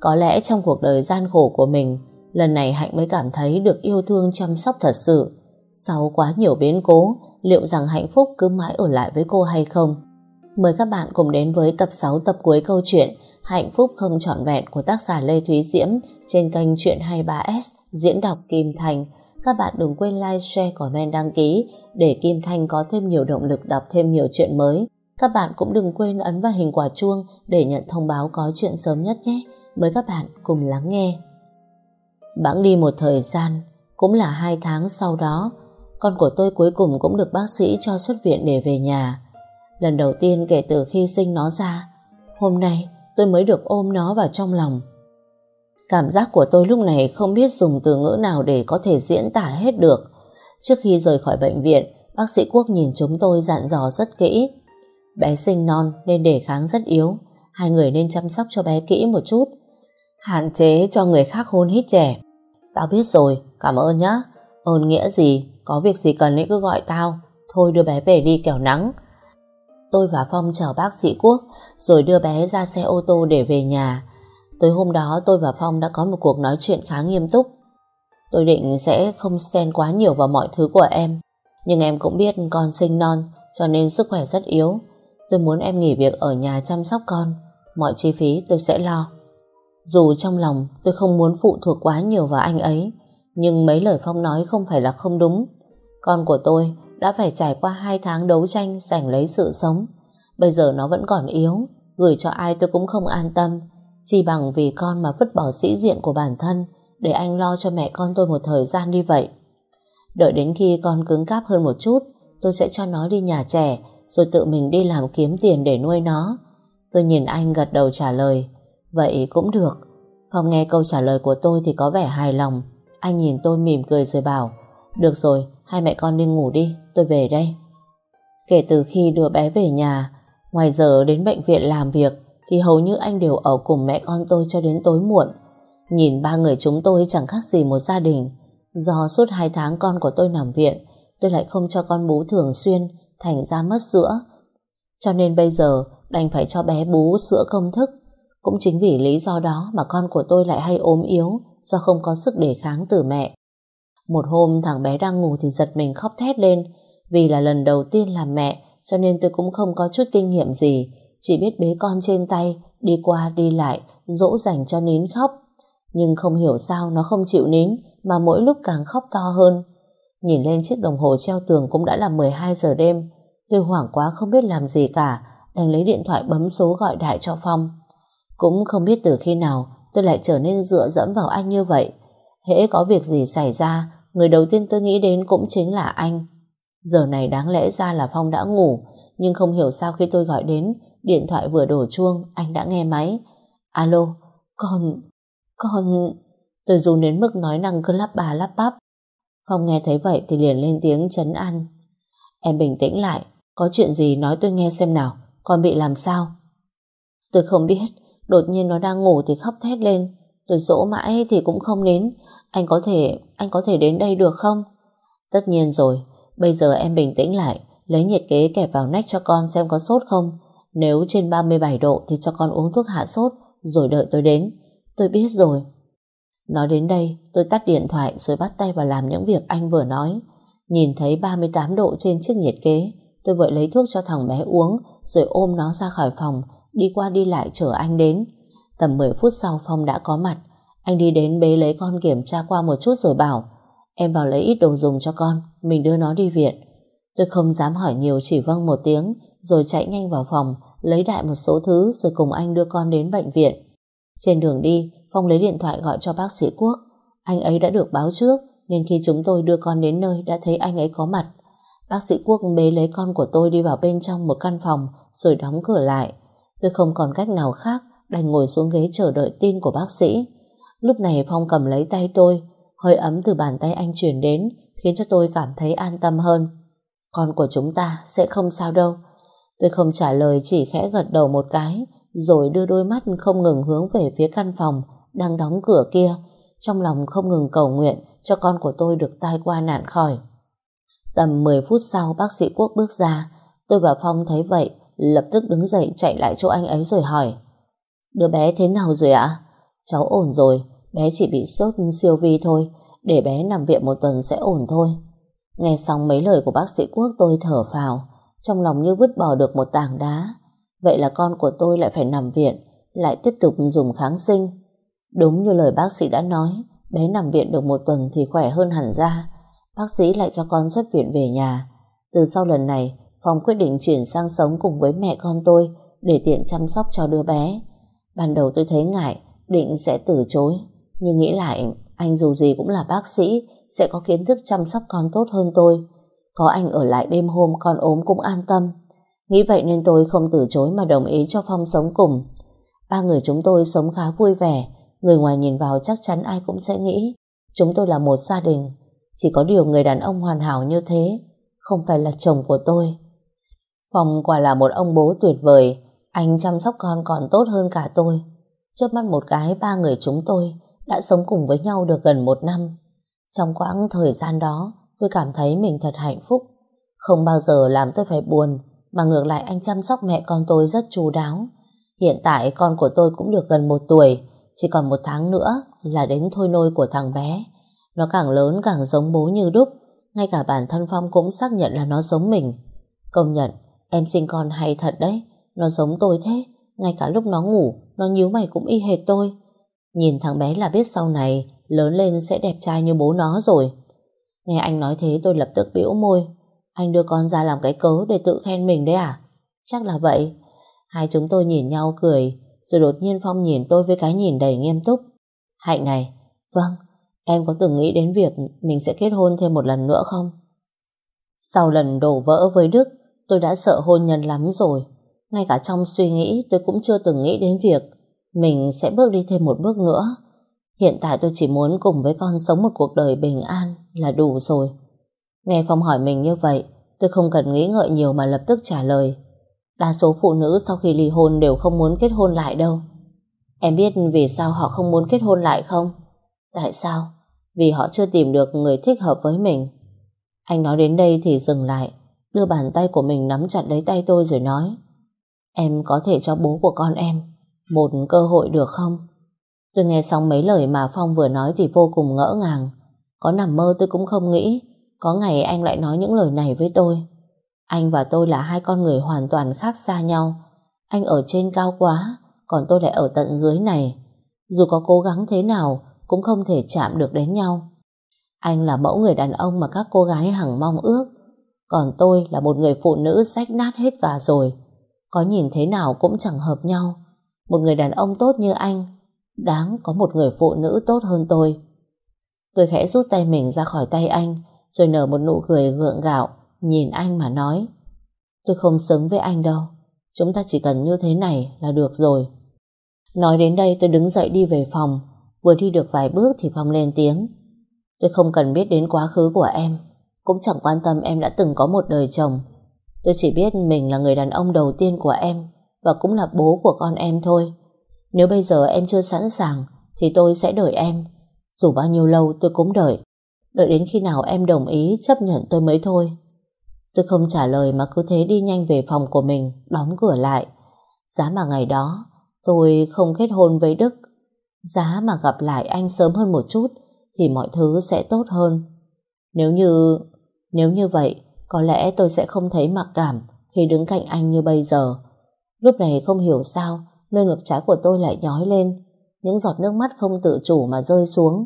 Có lẽ trong cuộc đời gian khổ của mình, lần này Hạnh mới cảm thấy được yêu thương chăm sóc thật sự. Sau quá nhiều biến cố, liệu rằng hạnh phúc cứ mãi ở lại với cô hay không? Mời các bạn cùng đến với tập 6 tập cuối câu chuyện Hạnh phúc không trọn vẹn của tác giả Lê Thúy Diễm trên kênh Chuyện 23S diễn đọc Kim Thành. Các bạn đừng quên like, share, comment, đăng ký để Kim Thanh có thêm nhiều động lực đọc thêm nhiều chuyện mới. Các bạn cũng đừng quên ấn vào hình quả chuông để nhận thông báo có chuyện sớm nhất nhé. Mời các bạn cùng lắng nghe. Bẵng đi một thời gian, cũng là hai tháng sau đó, con của tôi cuối cùng cũng được bác sĩ cho xuất viện để về nhà. Lần đầu tiên kể từ khi sinh nó ra, hôm nay tôi mới được ôm nó vào trong lòng. Cảm giác của tôi lúc này không biết dùng từ ngữ nào để có thể diễn tả hết được. Trước khi rời khỏi bệnh viện, bác sĩ Quốc nhìn chúng tôi dặn dò rất kỹ. Bé sinh non nên đề kháng rất yếu, hai người nên chăm sóc cho bé kỹ một chút. Hạn chế cho người khác hôn hít trẻ. Tao biết rồi, cảm ơn nhá. Ơn nghĩa gì, có việc gì cần ấy cứ gọi tao. Thôi đưa bé về đi kẻo nắng. Tôi và Phong chở bác sĩ Quốc rồi đưa bé ra xe ô tô để về nhà. Tối hôm đó tôi và Phong đã có một cuộc nói chuyện khá nghiêm túc. Tôi định sẽ không xen quá nhiều vào mọi thứ của em. Nhưng em cũng biết con sinh non cho nên sức khỏe rất yếu. Tôi muốn em nghỉ việc ở nhà chăm sóc con. Mọi chi phí tôi sẽ lo. Dù trong lòng tôi không muốn phụ thuộc quá nhiều vào anh ấy, nhưng mấy lời Phong nói không phải là không đúng. Con của tôi đã phải trải qua hai tháng đấu tranh giành lấy sự sống. Bây giờ nó vẫn còn yếu, gửi cho ai tôi cũng không an tâm. Chỉ bằng vì con mà vứt bỏ sĩ diện của bản thân để anh lo cho mẹ con tôi một thời gian đi vậy. Đợi đến khi con cứng cáp hơn một chút, tôi sẽ cho nó đi nhà trẻ rồi tự mình đi làm kiếm tiền để nuôi nó. Tôi nhìn anh gật đầu trả lời. Vậy cũng được. Phong nghe câu trả lời của tôi thì có vẻ hài lòng. Anh nhìn tôi mỉm cười rồi bảo Được rồi, hai mẹ con đi ngủ đi, tôi về đây. Kể từ khi đưa bé về nhà, ngoài giờ đến bệnh viện làm việc thì hầu như anh đều ở cùng mẹ con tôi cho đến tối muộn. Nhìn ba người chúng tôi chẳng khác gì một gia đình. Do suốt hai tháng con của tôi nằm viện, tôi lại không cho con bú thường xuyên, thành ra mất sữa. Cho nên bây giờ đành phải cho bé bú sữa công thức. Cũng chính vì lý do đó mà con của tôi lại hay ốm yếu, do không có sức đề kháng từ mẹ. Một hôm, thằng bé đang ngủ thì giật mình khóc thét lên vì là lần đầu tiên làm mẹ, cho nên tôi cũng không có chút kinh nghiệm gì chỉ biết bế con trên tay, đi qua, đi lại, dỗ dành cho nín khóc nhưng không hiểu sao nó không chịu nín, mà mỗi lúc càng khóc to hơn. Nhìn lên chiếc đồng hồ treo tường cũng đã là 12 giờ đêm tôi hoảng quá không biết làm gì cả, đành lấy điện thoại bấm số gọi đại cho Phong. Cũng không biết từ khi nào tôi lại trở nên dựa dẫm vào anh như vậy. Hễ có việc gì xảy ra, người đầu tiên tôi nghĩ đến cũng chính là anh. Giờ này đáng lẽ ra là Phong đã ngủ, nhưng không hiểu sao khi tôi gọi đến, điện thoại vừa đổ chuông, anh đã nghe máy. Alo, con, con... Tôi run đến mức nói năng cứ lắp bà lắp bắp. Phong nghe thấy vậy thì liền lên tiếng chấn an. Em bình tĩnh lại, có chuyện gì nói tôi nghe xem nào, con bị làm sao? Tôi không biết, Đột nhiên nó đang ngủ thì khóc thét lên. Tôi dỗ mãi thì cũng không đến. Anh có thể, anh có thể đến đây được không? Tất nhiên rồi. Bây giờ em bình tĩnh lại. Lấy nhiệt kế kẹp vào nách cho con xem có sốt không. Nếu trên 37 độ Thì cho con uống thuốc hạ sốt, Rồi đợi tôi đến. Tôi biết rồi. Nói đến đây, tôi tắt điện thoại Rồi bắt tay vào làm những việc anh vừa nói. Nhìn thấy 38 độ trên chiếc nhiệt kế, Tôi vội lấy thuốc cho thằng bé uống, Rồi ôm nó ra khỏi phòng đi qua đi lại chờ anh đến. Tầm 10 phút sau Phong đã có mặt. Anh đi đến bế lấy con kiểm tra qua một chút rồi bảo em vào lấy ít đồ dùng cho con, mình đưa nó đi viện. Tôi không dám hỏi nhiều chỉ vâng một tiếng rồi chạy nhanh vào phòng lấy đại một số thứ rồi cùng anh đưa con đến bệnh viện. Trên đường đi, Phong lấy điện thoại gọi cho bác sĩ Quốc. Anh ấy đã được báo trước nên khi chúng tôi đưa con đến nơi đã thấy anh ấy có mặt. Bác sĩ Quốc bế lấy con của tôi đi vào bên trong một căn phòng rồi đóng cửa lại. Tôi không còn cách nào khác đành ngồi xuống ghế chờ đợi tin của bác sĩ. Lúc này Phong cầm lấy tay tôi, hơi ấm từ bàn tay anh chuyển đến khiến cho tôi cảm thấy an tâm hơn. Con của chúng ta sẽ không sao đâu. Tôi không trả lời chỉ khẽ gật đầu một cái rồi đưa đôi mắt không ngừng hướng về phía căn phòng đang đóng cửa kia trong lòng không ngừng cầu nguyện cho con của tôi được tai qua nạn khỏi. Tầm 10 phút sau bác sĩ Quốc bước ra tôi và Phong thấy vậy lập tức đứng dậy chạy lại chỗ anh ấy rồi hỏi Đứa bé thế nào rồi ạ? Cháu ổn rồi, bé chỉ bị sốt siêu vi thôi, để bé nằm viện một tuần sẽ ổn thôi. Nghe xong mấy lời của bác sĩ Quốc tôi thở phào, trong lòng như vứt bỏ được một tảng đá. Vậy là con của tôi lại phải nằm viện, lại tiếp tục dùng kháng sinh. Đúng như lời bác sĩ đã nói, bé nằm viện được một tuần thì khỏe hơn hẳn ra. Bác sĩ lại cho con xuất viện về nhà. Từ sau lần này, Phong quyết định chuyển sang sống cùng với mẹ con tôi để tiện chăm sóc cho đứa bé. Ban đầu tôi thấy ngại, định sẽ từ chối. Nhưng nghĩ lại, anh dù gì cũng là bác sĩ, sẽ có kiến thức chăm sóc con tốt hơn tôi. Có anh ở lại đêm hôm con ốm cũng an tâm. Nghĩ vậy nên tôi không từ chối mà đồng ý cho Phong sống cùng. Ba người chúng tôi sống khá vui vẻ, người ngoài nhìn vào chắc chắn ai cũng sẽ nghĩ chúng tôi là một gia đình. Chỉ có điều người đàn ông hoàn hảo như thế, không phải là chồng của tôi. Phong quả là một ông bố tuyệt vời, anh chăm sóc con còn tốt hơn cả tôi. Chớp mắt một cái ba người chúng tôi đã sống cùng với nhau được gần một năm. Trong quãng thời gian đó, tôi cảm thấy mình thật hạnh phúc. Không bao giờ làm tôi phải buồn, mà ngược lại anh chăm sóc mẹ con tôi rất chu đáo. Hiện tại con của tôi cũng được gần một tuổi, chỉ còn một tháng nữa là đến thôi nôi của thằng bé. Nó càng lớn càng giống bố như đúc, ngay cả bản thân Phong cũng xác nhận là nó giống mình. Công nhận, em sinh con hay thật đấy, nó giống tôi thế, ngay cả lúc nó ngủ, nó nhíu mày cũng y hệt tôi. Nhìn thằng bé là biết sau này lớn lên sẽ đẹp trai như bố nó rồi. Nghe anh nói thế tôi lập tức bĩu môi. Anh đưa con ra làm cái cớ để tự khen mình đấy à? Chắc là vậy. Hai chúng tôi nhìn nhau cười, rồi đột nhiên Phong nhìn tôi với cái nhìn đầy nghiêm túc. Hạnh này, vâng, em có từng nghĩ đến việc mình sẽ kết hôn thêm một lần nữa không? Sau lần đổ vỡ với Đức, tôi đã sợ hôn nhân lắm rồi. Ngay cả trong suy nghĩ tôi cũng chưa từng nghĩ đến việc mình sẽ bước đi thêm một bước nữa. Hiện tại tôi chỉ muốn cùng với con sống một cuộc đời bình an là đủ rồi. Nghe Phong hỏi mình như vậy, tôi không cần nghĩ ngợi nhiều mà lập tức trả lời. Đa số phụ nữ sau khi ly hôn đều không muốn kết hôn lại đâu. Em biết vì sao họ không muốn kết hôn lại không? Tại sao? Vì họ chưa tìm được người thích hợp với mình. Anh nói đến đây thì dừng lại, đưa bàn tay của mình nắm chặt lấy tay tôi rồi nói Em có thể cho bố của con em một cơ hội được không? Tôi nghe xong mấy lời mà Phong vừa nói thì vô cùng ngỡ ngàng. Có nằm mơ tôi cũng không nghĩ có ngày anh lại nói những lời này với tôi. Anh và tôi là hai con người hoàn toàn khác xa nhau. Anh ở trên cao quá, còn tôi lại ở tận dưới này. Dù có cố gắng thế nào, cũng không thể chạm được đến nhau. Anh là mẫu người đàn ông mà các cô gái hằng mong ước. Còn tôi là một người phụ nữ rách nát hết cả rồi. Có nhìn thế nào cũng chẳng hợp nhau. Một người đàn ông tốt như anh, đáng có một người phụ nữ tốt hơn tôi. Tôi khẽ rút tay mình ra khỏi tay anh, rồi nở một nụ cười gượng gạo, nhìn anh mà nói. Tôi không xứng với anh đâu, chúng ta chỉ cần như thế này là được rồi. Nói đến đây tôi đứng dậy đi về phòng, vừa đi được vài bước thì Phong lên tiếng. Tôi không cần biết đến quá khứ của em, cũng chẳng quan tâm em đã từng có một đời chồng. Tôi chỉ biết mình là người đàn ông đầu tiên của em và cũng là bố của con em thôi. Nếu bây giờ em chưa sẵn sàng thì tôi sẽ đợi em. Dù bao nhiêu lâu tôi cũng đợi. Đợi đến khi nào em đồng ý chấp nhận tôi mới thôi. Tôi không trả lời mà cứ thế đi nhanh về phòng của mình, đóng cửa lại. Giá mà ngày đó tôi không kết hôn với Đức. Giá mà gặp lại anh sớm hơn một chút thì mọi thứ sẽ tốt hơn. Nếu như... Nếu như vậy, có lẽ tôi sẽ không thấy mặc cảm khi đứng cạnh anh như bây giờ. Lúc này không hiểu sao, nơi ngực trái của tôi lại nhói lên. Những giọt nước mắt không tự chủ mà rơi xuống.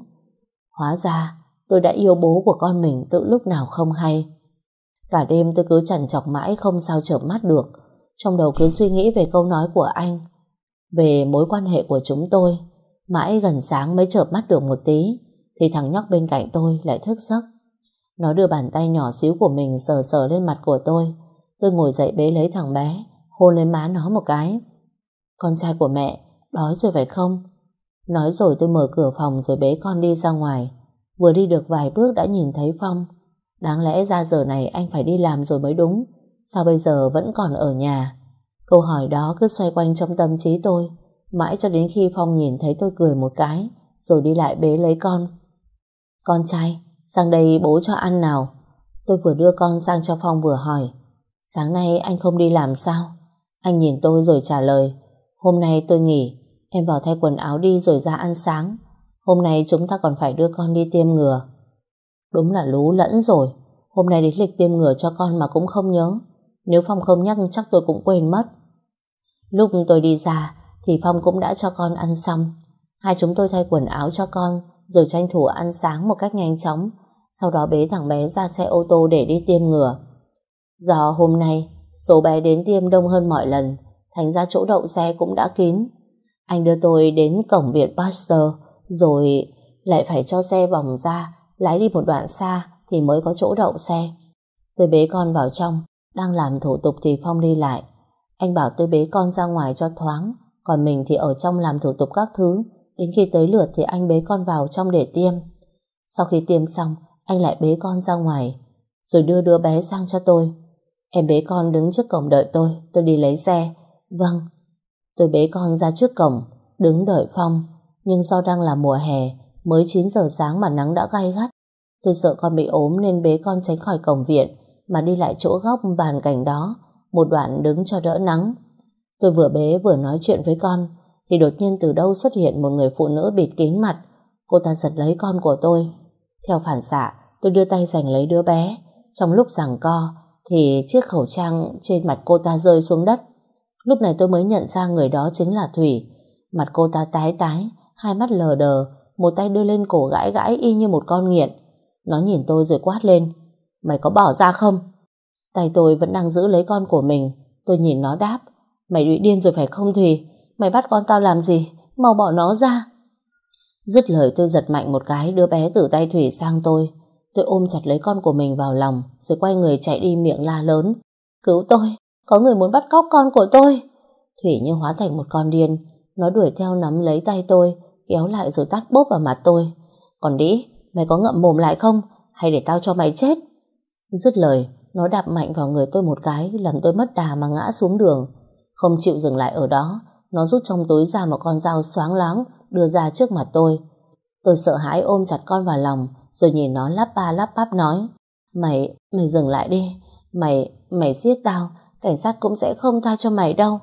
Hóa ra, tôi đã yêu bố của con mình từ lúc nào không hay. Cả đêm tôi cứ chằn chọc mãi không sao chợp mắt được. Trong đầu cứ suy nghĩ về câu nói của anh. Về mối quan hệ của chúng tôi. Mãi gần sáng mới chợp mắt được một tí. Thì thằng nhóc bên cạnh tôi lại thức giấc. Nó đưa bàn tay nhỏ xíu của mình sờ sờ lên mặt của tôi. Tôi ngồi dậy bế lấy thằng bé, hôn lên má nó một cái. Con trai của mẹ, đói rồi phải không? Nói rồi tôi mở cửa phòng rồi bế con đi ra ngoài. Vừa đi được vài bước đã nhìn thấy Phong. Đáng lẽ ra giờ này anh phải đi làm rồi mới đúng. Sao bây giờ vẫn còn ở nhà? Câu hỏi đó cứ xoay quanh trong tâm trí tôi. Mãi cho đến khi Phong nhìn thấy tôi cười một cái, rồi đi lại bế lấy con. Con trai, sang đây bố cho ăn nào. Tôi vừa đưa con sang cho Phong vừa hỏi. Sáng nay anh không đi làm sao? Anh nhìn tôi rồi trả lời. Hôm nay tôi nghỉ, em vào thay quần áo đi rồi ra ăn sáng. Hôm nay chúng ta còn phải đưa con đi tiêm ngừa. Đúng là lú lẫn rồi. Hôm nay đến lịch tiêm ngừa cho con mà cũng không nhớ. Nếu Phong không nhắc chắc tôi cũng quên mất. Lúc tôi đi ra thì Phong cũng đã cho con ăn xong. Hai chúng tôi thay quần áo cho con rồi tranh thủ ăn sáng một cách nhanh chóng. Sau đó bế thằng bé ra xe ô tô để đi tiêm ngừa. Do hôm nay, số bé đến tiêm đông hơn mọi lần, thành ra chỗ đậu xe cũng đã kín. Anh đưa tôi đến cổng viện Pasteur, rồi lại phải cho xe vòng ra, lái đi một đoạn xa thì mới có chỗ đậu xe. Tôi bế con vào trong, đang làm thủ tục thì Phong đi lại. Anh bảo tôi bế con ra ngoài cho thoáng, còn mình thì ở trong làm thủ tục các thứ đến khi tới lượt thì anh bế con vào trong để tiêm. Sau khi tiêm xong anh lại bế con ra ngoài rồi đưa đứa bé sang cho tôi. Em bế con đứng trước cổng đợi tôi, tôi đi lấy xe. Vâng. Tôi bế con ra trước cổng, đứng đợi Phong. Nhưng do đang là mùa hè, mới 9 giờ sáng mà nắng đã gay gắt. Tôi sợ con bị ốm nên bế con tránh khỏi cổng viện, mà đi lại chỗ góc bàn cảnh đó, một đoạn đứng cho đỡ nắng. Tôi vừa bế vừa nói chuyện với con, thì đột nhiên từ đâu xuất hiện một người phụ nữ bịt kín mặt. Cô ta giật lấy con của tôi. Theo phản xạ, tôi đưa tay giành lấy đứa bé. Trong lúc giằng co, thì chiếc khẩu trang trên mặt cô ta rơi xuống đất. Lúc này tôi mới nhận ra người đó chính là Thủy. Mặt cô ta tái tái, hai mắt lờ đờ, một tay đưa lên cổ gãi gãi y như một con nghiện. Nó nhìn tôi rồi quát lên. Mày có bỏ ra không? Tay tôi vẫn đang giữ lấy con của mình. Tôi nhìn nó đáp. Mày bị điên rồi phải không Thủy? Mày bắt con tao làm gì? Mau bỏ nó ra. Dứt lời tôi giật mạnh một cái đứa bé từ tay Thủy sang tôi. Tôi ôm chặt lấy con của mình vào lòng rồi quay người chạy đi miệng la lớn. Cứu tôi! Có người muốn bắt cóc con của tôi! Thủy như hóa thành một con điên. Nó đuổi theo nắm lấy tay tôi kéo lại rồi tát bốp vào mặt tôi. Còn đĩ, mày có ngậm mồm lại không? Hay để tao cho mày chết? Dứt lời, nó đạp mạnh vào người tôi một cái làm tôi mất đà mà ngã xuống đường. Không chịu dừng lại ở đó, nó rút trong túi ra một con dao xoáng láng đưa ra trước mặt tôi. Tôi sợ hãi ôm chặt con vào lòng rồi nhìn nó lắp ba lắp bắp nói Mày, mày dừng lại đi. Mày, mày giết tao Cảnh sát cũng sẽ không tha cho mày đâu.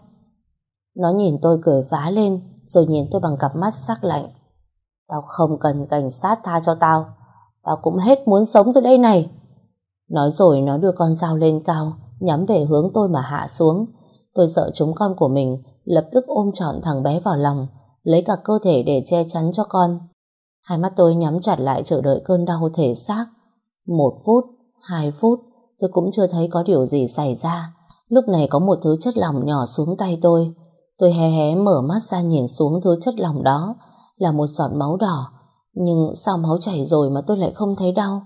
Nó nhìn tôi cười phá lên Rồi nhìn tôi bằng cặp mắt sắc lạnh. Tao không cần cảnh sát tha cho tao. Tao cũng hết muốn sống từ đây này. Nói rồi nó đưa con dao lên cao Nhắm về hướng tôi mà hạ xuống. Tôi sợ chúng con của mình Lập tức ôm trọn thằng bé vào lòng Lấy cả cơ thể để che chắn cho con. Hai mắt tôi nhắm chặt lại chờ đợi cơn đau thể xác. Một phút, hai phút, tôi cũng chưa thấy có điều gì xảy ra. Lúc này có một thứ chất lỏng nhỏ xuống tay tôi. Tôi hé hé mở mắt ra nhìn xuống thứ chất lỏng đó là một giọt máu đỏ. Nhưng sao máu chảy rồi mà tôi lại không thấy đau?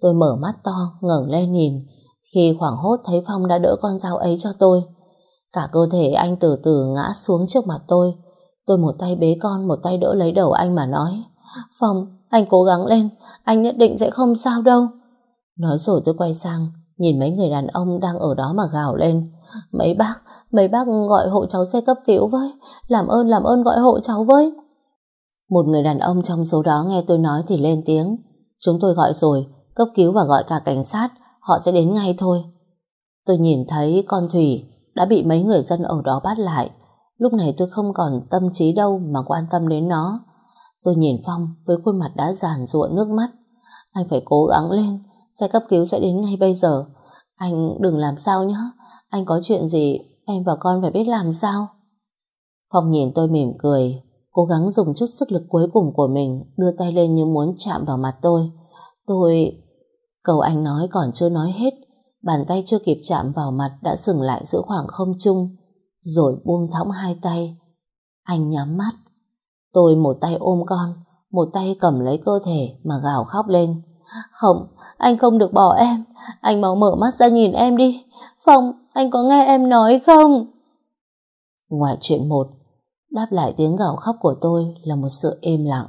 Tôi mở mắt to, ngẩng lên nhìn. Khi khoảng hốt thấy Phong đã đỡ con dao ấy cho tôi. Cả cơ thể anh từ từ ngã xuống trước mặt tôi. Tôi một tay bế con, một tay đỡ lấy đầu anh mà nói phòng anh cố gắng lên, anh nhất định sẽ không sao đâu. Nói rồi tôi quay sang, nhìn mấy người đàn ông đang ở đó mà gào lên. Mấy bác, mấy bác gọi hộ cháu xe cấp cứu với, làm ơn làm ơn gọi hộ cháu với. Một người đàn ông trong số đó nghe tôi nói thì lên tiếng. Chúng tôi gọi rồi, cấp cứu và gọi cả cảnh sát, họ sẽ đến ngay thôi. Tôi nhìn thấy con Thủy đã bị mấy người dân ở đó bắt lại. Lúc này tôi không còn tâm trí đâu mà quan tâm đến nó. Tôi nhìn Phong với khuôn mặt đã giàn ruộng nước mắt. Anh phải cố gắng lên, xe cấp cứu sẽ đến ngay bây giờ. Anh đừng làm sao nhé, anh có chuyện gì, em và con phải biết làm sao. Phong nhìn tôi mỉm cười, cố gắng dùng chút sức lực cuối cùng của mình đưa tay lên như muốn chạm vào mặt tôi. Tôi... Cầu anh nói còn chưa nói hết, bàn tay chưa kịp chạm vào mặt đã dừng lại giữa khoảng không trung, rồi buông thõng hai tay. Anh nhắm mắt, Tôi một tay ôm con, một tay cầm lấy cơ thể mà gào khóc lên. Không, anh không được bỏ em. Anh mau mở mắt ra nhìn em đi. Phong, anh có nghe em nói không? Ngoài chuyện một, đáp lại tiếng gào khóc của tôi là một sự im lặng.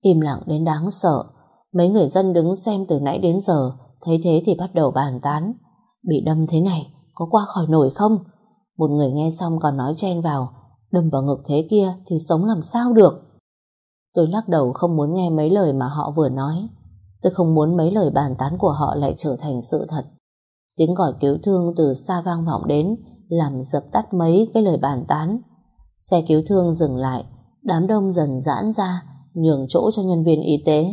Im lặng đến đáng sợ. Mấy người dân đứng xem từ nãy đến giờ, thấy thế thì bắt đầu bàn tán. Bị đâm thế này, có qua khỏi nổi không? Một người nghe xong còn nói chen vào, đâm vào ngực thế kia thì sống làm sao được. Tôi lắc đầu không muốn nghe mấy lời mà họ vừa nói. Tôi không muốn mấy lời bàn tán của họ lại trở thành sự thật. Tiếng gọi cứu thương từ xa vang vọng đến làm dập tắt mấy cái lời bàn tán. Xe cứu thương dừng lại. đám đông dần giãn ra, nhường chỗ cho nhân viên y tế.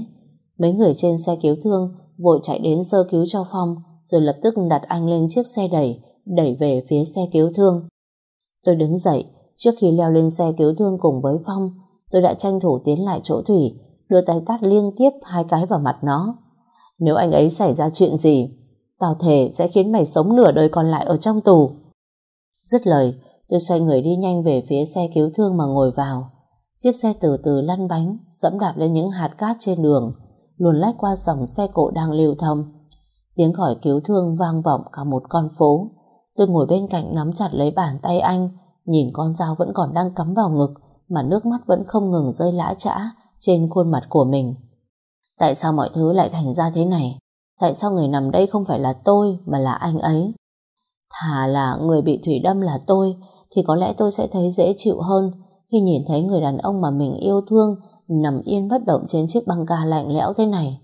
Mấy người trên xe cứu thương vội chạy đến sơ cứu cho Phong, rồi lập tức đặt anh lên chiếc xe đẩy, đẩy về phía xe cứu thương. Tôi đứng dậy, trước khi leo lên xe cứu thương cùng với Phong, tôi đã tranh thủ tiến lại chỗ Thủy, đưa tay tát liên tiếp hai cái vào mặt nó. Nếu anh ấy xảy ra chuyện gì, tao thề sẽ khiến mày sống nửa đời còn lại ở trong tù. Dứt lời, tôi xoay người đi nhanh về phía xe cứu thương mà ngồi vào. Chiếc xe từ từ lăn bánh, sẫm đạp lên những hạt cát trên đường, luồn lách qua dòng xe cộ đang lưu thông. Tiếng gọi cứu thương vang vọng cả một con phố. Tôi ngồi bên cạnh nắm chặt lấy bàn tay anh, nhìn con dao vẫn còn đang cắm vào ngực, mà nước mắt vẫn không ngừng rơi lã chã trên khuôn mặt của mình. Tại sao mọi thứ lại thành ra thế này? Tại sao người nằm đây không phải là tôi mà là anh ấy? Thà là người bị thủy đâm là tôi thì có lẽ tôi sẽ thấy dễ chịu hơn khi nhìn thấy người đàn ông mà mình yêu thương nằm yên bất động trên chiếc băng ca lạnh lẽo thế này.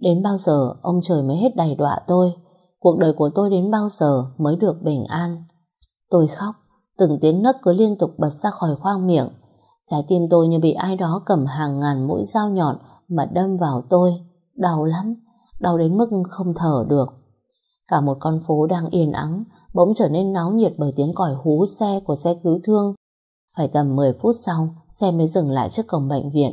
Đến bao giờ ông trời mới hết đầy đọa tôi? Cuộc đời của tôi đến bao giờ mới được bình an? Tôi khóc, từng tiếng nấc cứ liên tục bật ra khỏi khoang miệng. Trái tim tôi như bị ai đó cầm hàng ngàn mũi dao nhọn mà đâm vào tôi. Đau lắm, đau đến mức không thở được. Cả một con phố đang yên ắng, bỗng trở nên náo nhiệt bởi tiếng còi hú xe của xe cứu thương. Phải tầm 10 phút sau, xe mới dừng lại trước cổng bệnh viện.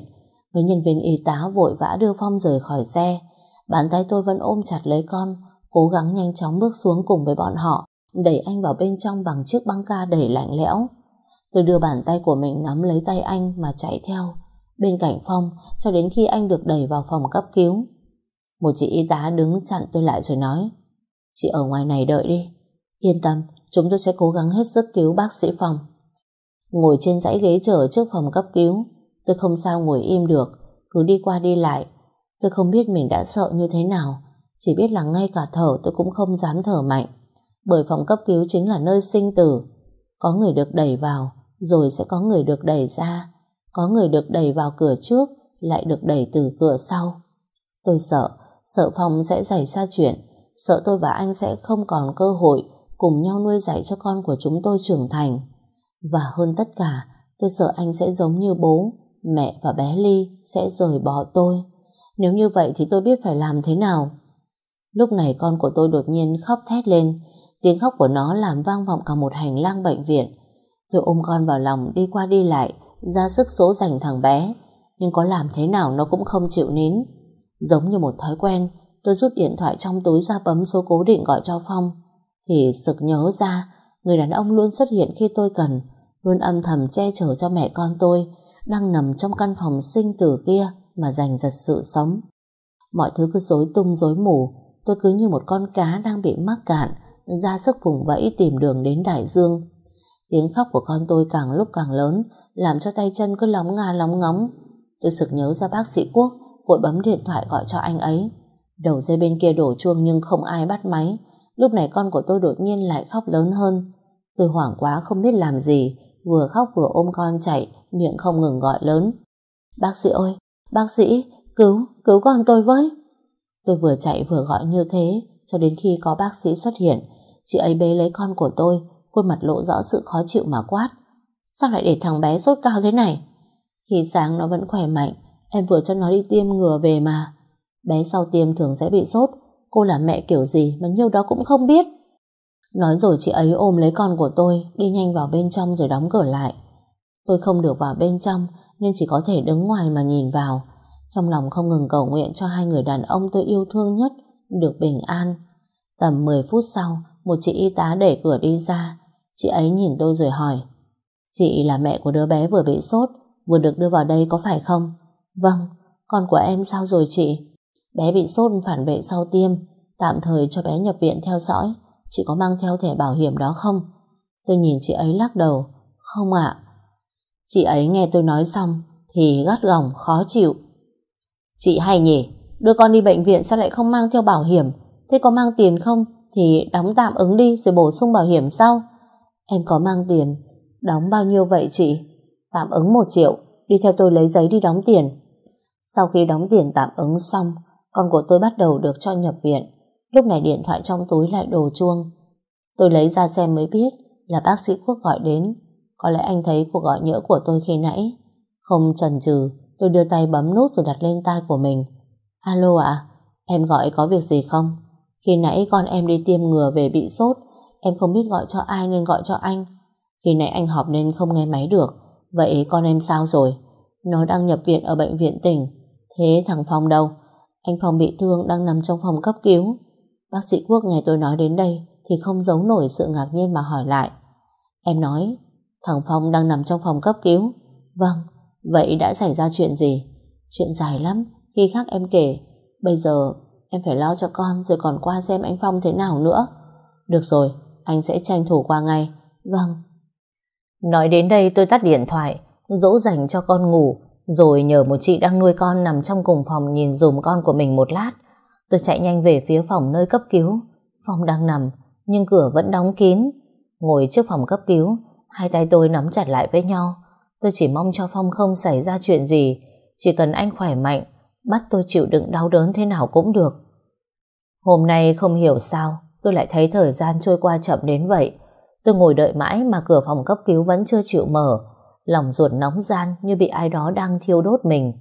với nhân viên y tá vội vã đưa Phong rời khỏi xe. Bàn tay tôi vẫn ôm chặt lấy con, cố gắng nhanh chóng bước xuống cùng với bọn họ, đẩy anh vào bên trong bằng chiếc băng ca đầy lạnh lẽo. Tôi đưa bàn tay của mình nắm lấy tay anh mà chạy theo, bên cạnh Phong cho đến khi anh được đẩy vào phòng cấp cứu. Một chị y tá đứng chặn tôi lại rồi nói Chị ở ngoài này đợi đi Yên tâm, chúng tôi sẽ cố gắng hết sức cứu bác sĩ Phong Ngồi trên dãy ghế chờ trước phòng cấp cứu Tôi không sao ngồi im được Cứ đi qua đi lại Tôi không biết mình đã sợ như thế nào Chỉ biết là ngay cả thở tôi cũng không dám thở mạnh bởi phòng cấp cứu chính là nơi sinh tử. Có người được đẩy vào, Rồi sẽ có người được đẩy ra. Có người được đẩy vào cửa trước, Lại được đẩy từ cửa sau. Tôi sợ Sợ phòng sẽ xảy ra chuyện. Sợ tôi và anh sẽ không còn cơ hội Cùng nhau nuôi dạy cho con của chúng tôi trưởng thành. Và hơn tất cả, Tôi sợ anh sẽ giống như bố, Mẹ và bé Ly sẽ rời bỏ tôi. Nếu như vậy thì tôi biết phải làm thế nào. Lúc này con của tôi đột nhiên khóc thét lên. Tiếng khóc của nó làm vang vọng cả một hành lang bệnh viện Tôi ôm con vào lòng đi qua đi lại ra sức số dành thằng bé nhưng có làm thế nào nó cũng không chịu nín Giống như một thói quen, tôi rút điện thoại trong túi ra bấm số cố định gọi cho Phong. Thì sực nhớ ra, người đàn ông luôn xuất hiện khi tôi cần, luôn âm thầm che chở cho mẹ con tôi, đang nằm trong căn phòng sinh tử kia mà giành giật sự sống. Mọi thứ cứ rối tung rối mù, tôi cứ như một con cá đang bị mắc cạn, ra sức vùng vẫy tìm đường đến đại dương. Tiếng khóc của con tôi càng lúc càng lớn, làm cho tay chân cứ lóng nga lóng ngóng. Tôi sực nhớ ra bác sĩ Quốc, vội bấm điện thoại gọi cho anh ấy. Đầu dây bên kia đổ chuông nhưng không ai bắt máy. Lúc này con của tôi đột nhiên lại khóc lớn hơn. Tôi hoảng quá không biết làm gì, vừa khóc vừa ôm con chạy, miệng không ngừng gọi lớn. Bác sĩ ơi, bác sĩ, cứu, cứu con tôi với. Tôi vừa chạy vừa gọi như thế, cho đến khi có bác sĩ xuất hiện. Chị ấy bế lấy con của tôi, khuôn mặt lộ rõ sự khó chịu mà quát. Sao lại để thằng bé sốt cao thế này? Khi sáng nó vẫn khỏe mạnh, Em vừa cho nó đi tiêm ngừa về mà. Bé sau tiêm thường sẽ bị sốt Cô là mẹ kiểu gì mà nhiêu đó cũng không biết. Nói rồi chị ấy ôm lấy con của tôi Đi nhanh vào bên trong rồi đóng cửa lại. Tôi không được vào bên trong Nên chỉ có thể đứng ngoài mà nhìn vào. Trong lòng không ngừng cầu nguyện cho hai người đàn ông tôi yêu thương nhất Được bình an. Tầm 10 phút sau một chị y tá để cửa đi ra Chị ấy nhìn tôi rồi hỏi Chị là mẹ của đứa bé vừa bị sốt Vừa được đưa vào đây có phải không Vâng, con của em sao rồi chị? Bé bị sốt phản vệ sau tiêm, tạm thời cho bé nhập viện theo dõi. Chị có mang theo thẻ bảo hiểm đó không? Tôi nhìn chị ấy lắc đầu. Không ạ. Chị ấy nghe tôi nói xong thì gắt gỏng khó chịu. Chị hay nhỉ, đưa con đi bệnh viện sao lại không mang theo bảo hiểm? Thế có mang tiền không? Thì đóng tạm ứng đi rồi bổ sung bảo hiểm sau. Em có mang tiền. Đóng bao nhiêu vậy chị? Tạm ứng một triệu. Đi theo tôi lấy giấy đi đóng tiền. Sau khi đóng tiền tạm ứng xong, con của tôi bắt đầu được cho nhập viện. Lúc này điện thoại trong túi lại đổ chuông. Tôi lấy ra xem mới biết là bác sĩ Quốc gọi đến. Có lẽ anh thấy cuộc gọi nhỡ của tôi khi nãy. Không chần chừ, tôi đưa tay bấm nút rồi đặt lên tai của mình. Alo ạ, em gọi có việc gì không? Khi nãy con em đi tiêm ngừa về bị sốt, em không biết gọi cho ai nên gọi cho anh. Khi nãy anh họp nên không nghe máy được, vậy con em sao rồi? Nó đang nhập viện ở bệnh viện tỉnh. Thế thằng Phong đâu? Anh Phong bị thương đang nằm trong phòng cấp cứu. Bác sĩ Quốc nghe tôi nói đến đây thì không giấu nổi sự ngạc nhiên mà hỏi lại. Em nói, thằng Phong đang nằm trong phòng cấp cứu. Vâng, vậy đã xảy ra chuyện gì? Chuyện dài lắm, khi khác em kể. Bây giờ em phải lo cho con rồi còn qua xem anh Phong thế nào nữa. Được rồi, anh sẽ tranh thủ qua ngay. Vâng. Nói đến đây tôi tắt điện thoại, dỗ dành cho con ngủ, rồi nhờ một chị đang nuôi con nằm trong cùng phòng nhìn dùm con của mình một lát. Tôi chạy nhanh về phía phòng nơi cấp cứu. Phong đang nằm, nhưng cửa vẫn đóng kín. Ngồi trước phòng cấp cứu, hai tay tôi nắm chặt lại với nhau. Tôi chỉ mong cho Phong không xảy ra chuyện gì, chỉ cần anh khỏe mạnh, bắt tôi chịu đựng đau đớn thế nào cũng được. Hôm nay không hiểu sao, tôi lại thấy thời gian trôi qua chậm đến vậy. Tôi ngồi đợi mãi mà cửa phòng cấp cứu vẫn chưa chịu mở. Lòng ruột nóng gian như bị ai đó đang thiêu đốt mình.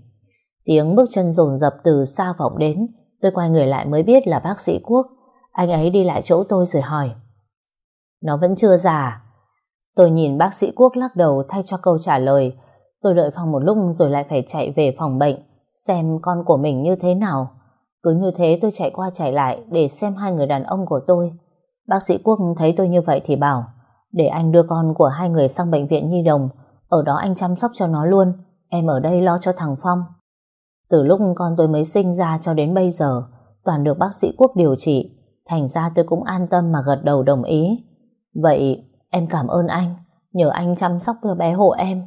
Tiếng bước chân rồn rập từ xa vọng đến, tôi quay người lại mới biết là bác sĩ Quốc. Anh ấy đi lại chỗ tôi rồi hỏi. Nó vẫn chưa già. Tôi nhìn bác sĩ Quốc lắc đầu thay cho câu trả lời. Tôi đợi phòng một lúc rồi lại phải chạy về phòng bệnh, xem con của mình như thế nào. Cứ như thế tôi chạy qua chạy lại để xem hai người đàn ông của tôi. Bác sĩ Quốc thấy tôi như vậy thì bảo, để anh đưa con của hai người sang bệnh viện Nhi Đồng, ở đó anh chăm sóc cho nó luôn, em ở đây lo cho thằng Phong. Từ lúc con tôi mới sinh ra cho đến bây giờ, toàn được bác sĩ Quốc điều trị, thành ra tôi cũng an tâm mà gật đầu đồng ý. Vậy em cảm ơn anh, nhờ anh chăm sóc cho bé hộ em.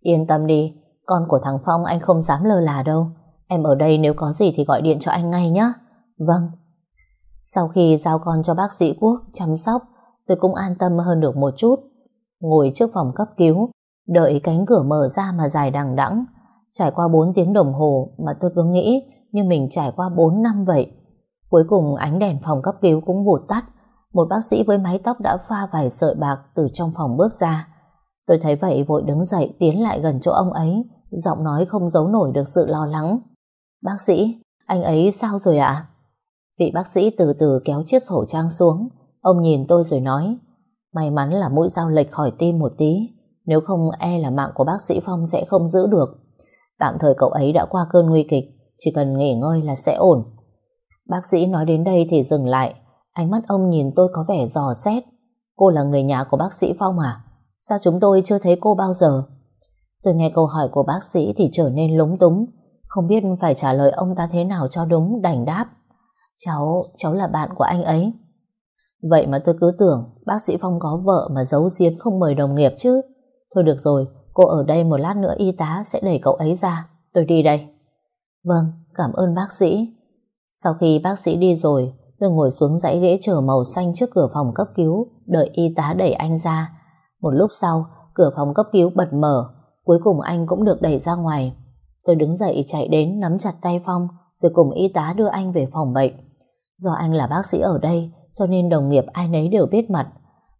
Yên tâm đi, con của thằng Phong anh không dám lơ là đâu Em ở đây nếu có gì thì gọi điện cho anh ngay nhé. Vâng. Sau khi giao con cho bác sĩ Quốc chăm sóc, tôi cũng an tâm hơn được một chút. Ngồi trước phòng cấp cứu, đợi cánh cửa mở ra mà dài đằng đẵng. Trải qua 4 tiếng đồng hồ mà tôi cứ nghĩ như mình trải qua 4 năm vậy. Cuối cùng ánh đèn phòng cấp cứu cũng vụt tắt. Một bác sĩ với mái tóc đã pha vài sợi bạc từ trong phòng bước ra. Tôi thấy vậy vội đứng dậy tiến lại gần chỗ ông ấy, giọng nói không giấu nổi được sự lo lắng. Bác sĩ, anh ấy sao rồi ạ? Vị bác sĩ từ từ kéo chiếc khẩu trang xuống. Ông nhìn tôi rồi nói May mắn là mũi dao lệch khỏi tim một tí Nếu không e là mạng của bác sĩ Phong sẽ không giữ được Tạm thời cậu ấy đã qua cơn nguy kịch Chỉ cần nghỉ ngơi là sẽ ổn Bác sĩ nói đến đây thì dừng lại Ánh mắt ông nhìn tôi có vẻ dò xét Cô là người nhà của bác sĩ Phong à? Sao chúng tôi chưa thấy cô bao giờ? Tôi nghe câu hỏi của bác sĩ thì trở nên lúng túng không biết phải trả lời ông ta thế nào cho đúng đành đáp. Cháu, cháu là bạn của anh ấy. Vậy mà tôi cứ tưởng bác sĩ Phong có vợ mà giấu giếm không mời đồng nghiệp chứ. Thôi được rồi, cô ở đây một lát nữa y tá sẽ đẩy cậu ấy ra. Tôi đi đây. Vâng, cảm ơn bác sĩ. Sau khi bác sĩ đi rồi, tôi ngồi xuống dãy ghế chờ màu xanh trước cửa phòng cấp cứu, đợi y tá đẩy anh ra. Một lúc sau, cửa phòng cấp cứu bật mở, cuối cùng anh cũng được đẩy ra ngoài. Tôi đứng dậy chạy đến nắm chặt tay Phong rồi cùng y tá đưa anh về phòng bệnh. Do anh là bác sĩ ở đây cho nên đồng nghiệp ai nấy đều biết mặt.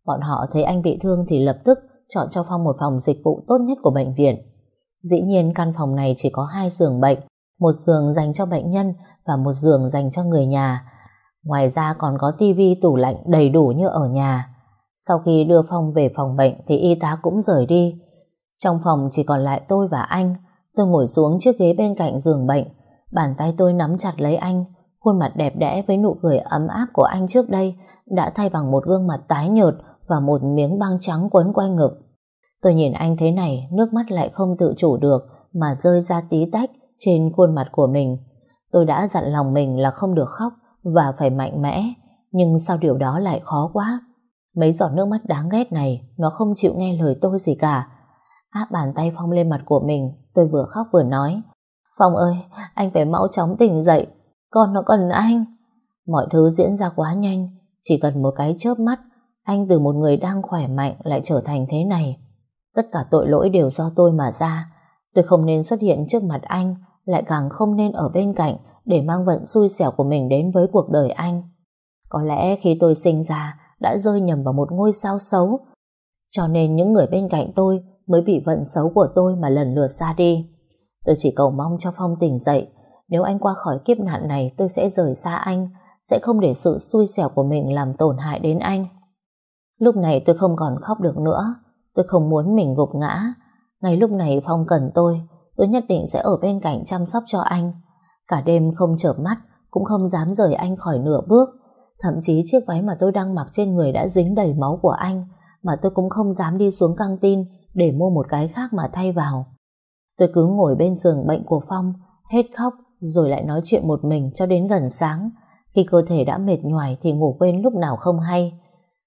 Bọn họ thấy anh bị thương thì lập tức chọn cho Phong một phòng dịch vụ tốt nhất của bệnh viện. Dĩ nhiên căn phòng này chỉ có hai giường bệnh, một giường dành cho bệnh nhân và một giường dành cho người nhà. Ngoài ra còn có tivi tủ lạnh đầy đủ như ở nhà. Sau khi đưa Phong về phòng bệnh thì y tá cũng rời đi. Trong phòng chỉ còn lại tôi và anh, Tôi ngồi xuống chiếc ghế bên cạnh giường bệnh, bàn tay tôi nắm chặt lấy anh, khuôn mặt đẹp đẽ với nụ cười ấm áp của anh trước đây đã thay bằng một gương mặt tái nhợt và một miếng băng trắng quấn quanh ngực. Tôi nhìn anh thế này, nước mắt lại không tự chủ được mà rơi ra tí tách trên khuôn mặt của mình. Tôi đã dặn lòng mình là không được khóc và phải mạnh mẽ, nhưng sao điều đó lại khó quá. Mấy giọt nước mắt đáng ghét này, nó không chịu nghe lời tôi gì cả. Áp bàn tay Phong lên mặt của mình, Tôi vừa khóc vừa nói. Phong ơi, anh phải mau chóng tỉnh dậy. Con nó cần anh. Mọi thứ diễn ra quá nhanh. Chỉ cần một cái chớp mắt Anh từ một người đang khỏe mạnh lại trở thành thế này. Tất cả tội lỗi đều do tôi mà ra. Tôi không nên xuất hiện trước mặt anh Lại càng không nên ở bên cạnh Để mang vận xui xẻo của mình đến với cuộc đời anh. Có lẽ khi tôi sinh ra Đã rơi nhầm vào một ngôi sao xấu. Cho nên những người bên cạnh tôi mới bị vận xấu của tôi mà lần lượt xa đi. Tôi chỉ cầu mong cho Phong tỉnh dậy. Nếu anh qua khỏi kiếp nạn này tôi sẽ rời xa anh, sẽ không để sự xui xẻo của mình làm tổn hại đến anh. Lúc này tôi không còn khóc được nữa. Tôi không muốn mình gục ngã. Ngay lúc này Phong cần tôi, tôi nhất định sẽ ở bên cạnh chăm sóc cho anh. Cả đêm không chợp mắt, cũng không dám rời anh khỏi nửa bước. Thậm chí chiếc váy mà tôi đang mặc trên người đã dính đầy máu của anh, mà tôi cũng không dám đi xuống căng tin để mua một cái khác mà thay vào. Tôi cứ ngồi bên giường bệnh của Phong, hết khóc rồi lại nói chuyện một mình cho đến gần sáng. Khi cơ thể đã mệt nhoài thì ngủ quên lúc nào không hay.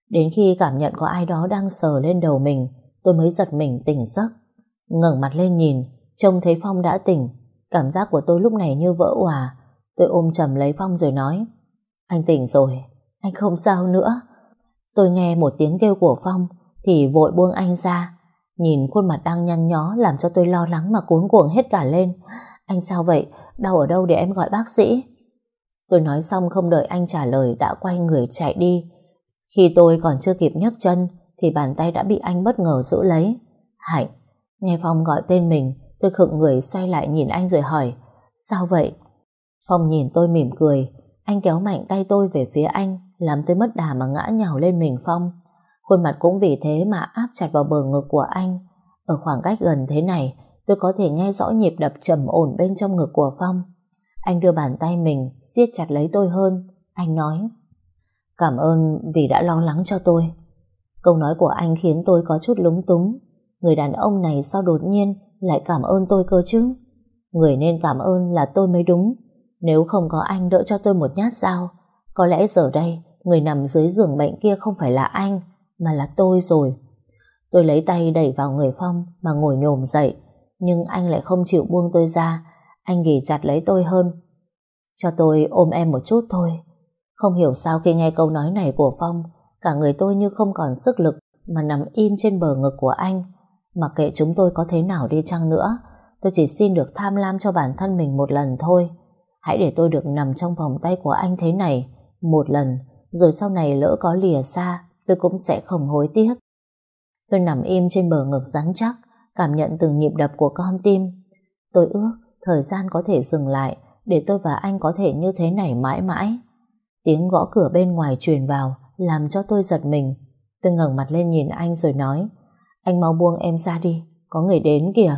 Đến khi cảm nhận có ai đó đang sờ lên đầu mình, tôi mới giật mình tỉnh giấc. ngẩng mặt lên nhìn, trông thấy Phong đã tỉnh. Cảm giác của tôi lúc này như vỡ hòa. Tôi ôm chầm lấy Phong rồi nói Anh tỉnh rồi, anh không sao nữa. Tôi nghe một tiếng kêu của Phong thì vội buông anh ra. Nhìn khuôn mặt đang nhăn nhó làm cho tôi lo lắng mà cuốn cuồng hết cả lên. Anh sao vậy? Đau ở đâu để em gọi bác sĩ? Tôi nói xong không đợi anh trả lời đã quay người chạy đi. Khi tôi còn chưa kịp nhấc chân thì bàn tay đã bị anh bất ngờ giữ lấy. Hạnh, nghe Phong gọi tên mình, tôi khựng người xoay lại nhìn anh rồi hỏi, sao vậy? Phong nhìn tôi mỉm cười, anh kéo mạnh tay tôi về phía anh, làm tôi mất đà mà ngã nhào lên mình Phong. Khuôn mặt cũng vì thế mà áp chặt vào bờ ngực của anh. Ở khoảng cách gần thế này, tôi có thể nghe rõ nhịp đập trầm ổn bên trong ngực của Phong. Anh đưa bàn tay mình siết chặt lấy tôi hơn. Anh nói, cảm ơn vì đã lo lắng cho tôi. Câu nói của anh khiến tôi có chút lúng túng. Người đàn ông này sao đột nhiên lại cảm ơn tôi cơ chứ? Người nên cảm ơn là tôi mới đúng. Nếu không có anh đỡ cho tôi một nhát dao, có lẽ giờ đây người nằm dưới giường bệnh kia không phải là anh, mà là tôi rồi. Tôi lấy tay đẩy vào người Phong mà ngồi nhổm dậy, nhưng anh lại không chịu buông tôi ra, anh ghì chặt lấy tôi hơn. Cho tôi ôm em một chút thôi. Không hiểu sao khi nghe câu nói này của Phong, cả người tôi như không còn sức lực mà nằm im trên bờ ngực của anh. Mặc kệ chúng tôi có thế nào đi chăng nữa, tôi chỉ xin được tham lam cho bản thân mình một lần thôi. Hãy để tôi được nằm trong vòng tay của anh thế này, một lần, rồi sau này lỡ có lìa xa, tôi cũng sẽ không hối tiếc. Tôi nằm im trên bờ ngực rắn chắc, cảm nhận từng nhịp đập của con tim. Tôi ước thời gian có thể dừng lại để tôi và anh có thể như thế này mãi mãi. Tiếng gõ cửa bên ngoài truyền vào làm cho tôi giật mình. Tôi ngẩng mặt lên nhìn anh rồi nói Anh mau buông em ra đi, có người đến kìa.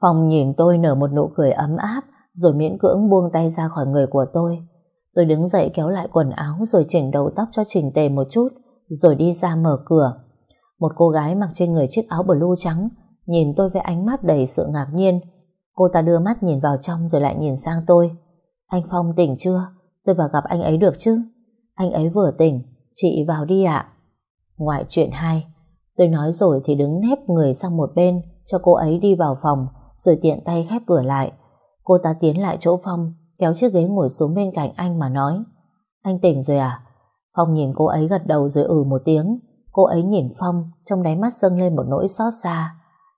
phòng nhìn tôi nở một nụ cười ấm áp rồi miễn cưỡng buông tay ra khỏi người của tôi. Tôi đứng dậy kéo lại quần áo rồi chỉnh đầu tóc cho chỉnh tề một chút rồi đi ra mở cửa. Một cô gái mặc trên người chiếc áo blue trắng nhìn tôi với ánh mắt đầy sự ngạc nhiên. Cô ta đưa mắt nhìn vào trong rồi lại nhìn sang tôi. Anh Phong tỉnh chưa? Tôi vào gặp anh ấy được chứ? Anh ấy vừa tỉnh, chị vào đi ạ. Ngoại chuyện hai, tôi nói rồi thì đứng nép người sang một bên cho cô ấy đi vào phòng rồi tiện tay khép cửa lại. Cô ta tiến lại chỗ Phong kéo chiếc ghế ngồi xuống bên cạnh anh mà nói Anh tỉnh rồi à? Phong nhìn cô ấy gật đầu rồi ừ một tiếng. Cô ấy nhìn Phong, Trong đáy mắt dâng lên một nỗi xót xa.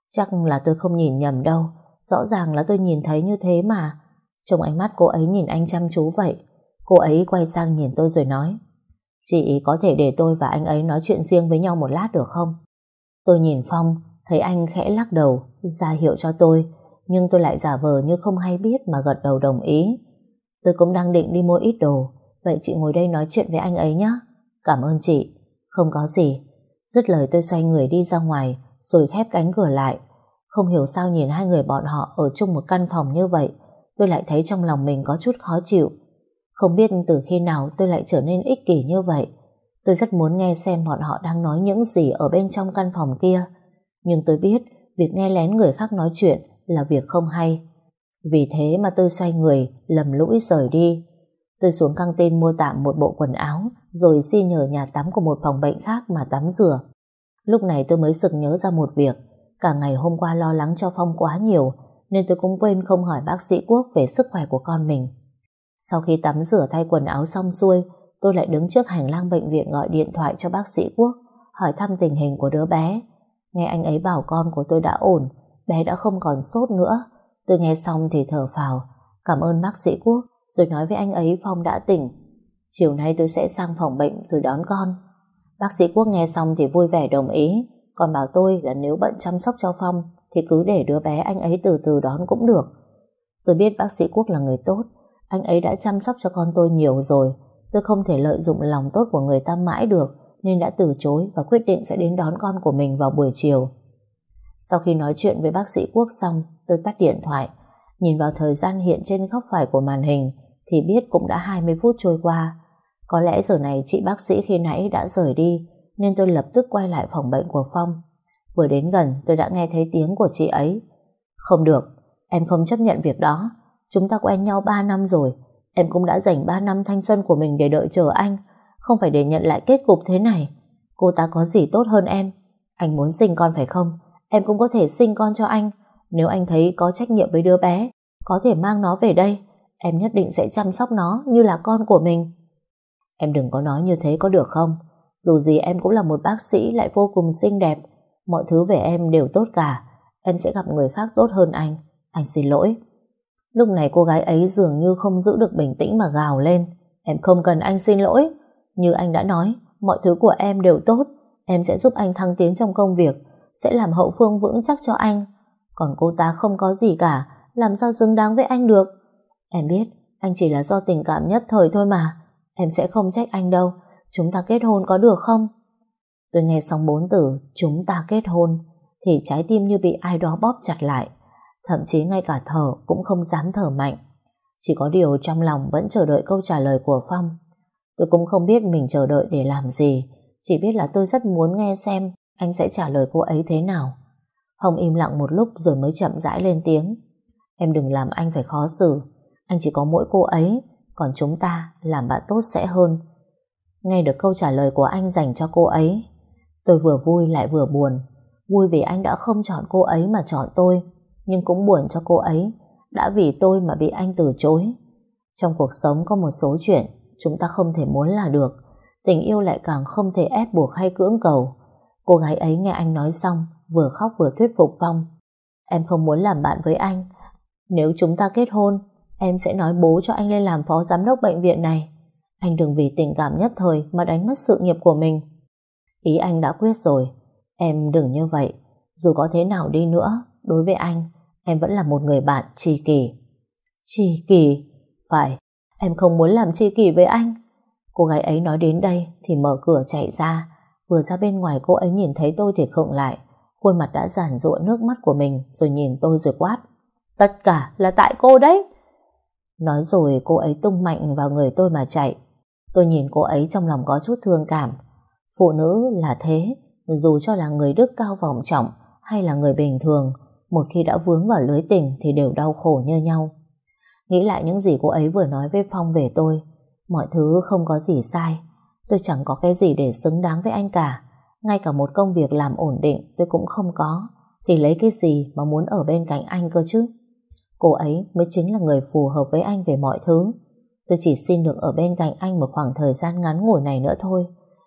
Chắc là tôi không nhìn nhầm đâu. Rõ ràng là tôi nhìn thấy như thế mà. Trong ánh mắt cô ấy nhìn anh chăm chú vậy, Cô ấy quay sang nhìn tôi rồi nói, Chị có thể để tôi và anh ấy nói chuyện riêng với nhau một lát được không? Tôi nhìn Phong, Thấy anh khẽ lắc đầu, ra hiệu cho tôi, Nhưng tôi lại giả vờ như không hay biết Mà gật đầu đồng ý. Tôi cũng đang định đi mua ít đồ Vậy chị ngồi đây nói chuyện với anh ấy nhé. Cảm ơn chị. Không có gì. Dứt lời tôi xoay người đi ra ngoài, Rồi khép cánh cửa lại. Không hiểu sao nhìn hai người bọn họ ở chung một căn phòng như vậy, Tôi lại thấy trong lòng mình có chút khó chịu. Không biết từ khi nào tôi lại trở nên ích kỷ như vậy. Tôi rất muốn nghe xem bọn họ đang nói những gì ở bên trong căn phòng kia. Nhưng tôi biết Việc nghe lén người khác nói chuyện Là việc không hay. Vì thế mà tôi xoay người, Lầm lũi rời đi. Tôi xuống căng tên mua tạm một bộ quần áo, rồi xin nhờ nhà tắm của một phòng bệnh khác mà tắm rửa. Lúc này tôi mới sực nhớ ra một việc. Cả ngày hôm qua lo lắng cho Phong quá nhiều, nên tôi cũng quên không hỏi bác sĩ Quốc về sức khỏe của con mình. Sau khi tắm rửa thay quần áo xong xuôi, tôi lại đứng trước hành lang bệnh viện gọi điện thoại cho bác sĩ Quốc, hỏi thăm tình hình của đứa bé. Nghe anh ấy bảo con của tôi đã ổn, bé đã không còn sốt nữa. Tôi nghe xong thì thở phào cảm ơn bác sĩ Quốc rồi nói với anh ấy Phong đã tỉnh. Chiều nay tôi sẽ sang phòng bệnh rồi đón con. Bác sĩ Quốc nghe xong thì vui vẻ đồng ý. còn bảo tôi là nếu bận chăm sóc cho Phong thì cứ để đứa bé anh ấy từ từ đón cũng được. Tôi biết bác sĩ Quốc là người tốt, anh ấy đã chăm sóc cho con tôi nhiều rồi, tôi không thể lợi dụng lòng tốt của người ta mãi được nên đã từ chối và quyết định sẽ đến đón con của mình vào buổi chiều. Sau khi nói chuyện với bác sĩ Quốc xong, tôi tắt điện thoại, nhìn vào thời gian hiện trên góc phải của màn hình thì biết cũng đã 20 phút trôi qua. Có lẽ giờ này chị bác sĩ khi nãy đã rời đi nên tôi lập tức quay lại phòng bệnh của Phong. Vừa đến gần tôi đã nghe thấy tiếng của chị ấy. Không được, em không chấp nhận việc đó. Chúng ta quen nhau 3 năm rồi. Em cũng đã dành 3 năm thanh xuân của mình để đợi chờ anh. Không phải để nhận lại kết cục thế này. Cô ta có gì tốt hơn em. Anh muốn sinh con phải không? Em cũng có thể sinh con cho anh. Nếu anh thấy có trách nhiệm với đứa bé, có thể mang nó về đây. Em nhất định sẽ chăm sóc nó như là con của mình. Em đừng có nói như thế có được không? Dù gì em cũng là một bác sĩ lại vô cùng xinh đẹp. Mọi thứ về em đều tốt cả. Em sẽ gặp người khác tốt hơn anh. Anh xin lỗi. Lúc này cô gái ấy dường như không giữ được bình tĩnh mà gào lên. Em không cần anh xin lỗi. Như anh đã nói, mọi thứ của em đều tốt. Em sẽ giúp anh thăng tiến trong công việc, sẽ làm hậu phương vững chắc cho anh. Còn cô ta không có gì cả, làm sao xứng đáng với anh được. Em biết, anh chỉ là do tình cảm nhất thời thôi mà. Em sẽ không trách anh đâu. Chúng ta kết hôn có được không? Tôi nghe xong bốn từ chúng ta kết hôn thì trái tim như bị ai đó bóp chặt lại. Thậm chí ngay cả thở cũng không dám thở mạnh. Chỉ có điều trong lòng vẫn chờ đợi câu trả lời của Phong. Tôi cũng không biết mình chờ đợi để làm gì. Chỉ biết là tôi rất muốn nghe xem anh sẽ trả lời cô ấy thế nào. Hồng im lặng một lúc rồi mới chậm rãi lên tiếng. Em đừng làm anh phải khó xử. Anh chỉ có mỗi cô ấy, còn chúng ta làm bạn tốt sẽ hơn. Nghe được câu trả lời của anh dành cho cô ấy, tôi vừa vui lại vừa buồn. Vui vì anh đã không chọn cô ấy mà chọn tôi, nhưng cũng buồn cho cô ấy đã vì tôi mà bị anh từ chối. Trong cuộc sống có một số chuyện chúng ta không thể muốn là được, tình yêu lại càng không thể ép buộc hay cưỡng cầu. Cô gái ấy nghe anh nói xong, vừa khóc vừa thuyết phục Phong. Em không muốn làm bạn với anh. Nếu chúng ta kết hôn, em sẽ nói bố cho anh lên làm phó giám đốc bệnh viện này. Anh đừng vì tình cảm nhất thời mà đánh mất sự nghiệp của mình. Ý anh đã quyết rồi. Em đừng như vậy. Dù có thế nào đi nữa, đối với anh, em vẫn là một người bạn tri kỷ. Tri kỷ? Phải, em không muốn làm tri kỷ với anh. Cô gái ấy nói đến đây thì mở cửa chạy ra. Vừa ra bên ngoài cô ấy nhìn thấy tôi thì khựng lại. Khuôn mặt đã giản rụa nước mắt của mình rồi nhìn tôi rồi quát. Tất cả là tại cô đấy. Nói rồi cô ấy tung mạnh vào người tôi mà chạy. Tôi nhìn cô ấy trong lòng có chút thương cảm. Phụ nữ là thế, dù cho là người đức cao vọng trọng hay là người bình thường, một khi đã vướng vào lưới tình thì đều đau khổ như nhau. Nghĩ lại những gì cô ấy vừa nói với Phong về tôi, mọi thứ không có gì sai. Tôi chẳng có cái gì để xứng đáng với anh cả. Ngay cả một công việc làm ổn định tôi cũng không có. Thì lấy cái gì mà muốn ở bên cạnh anh cơ chứ? Cô ấy mới chính là người phù hợp với anh về mọi thứ. Tôi chỉ xin được ở bên cạnh anh một khoảng thời gian ngắn ngủi này nữa thôi.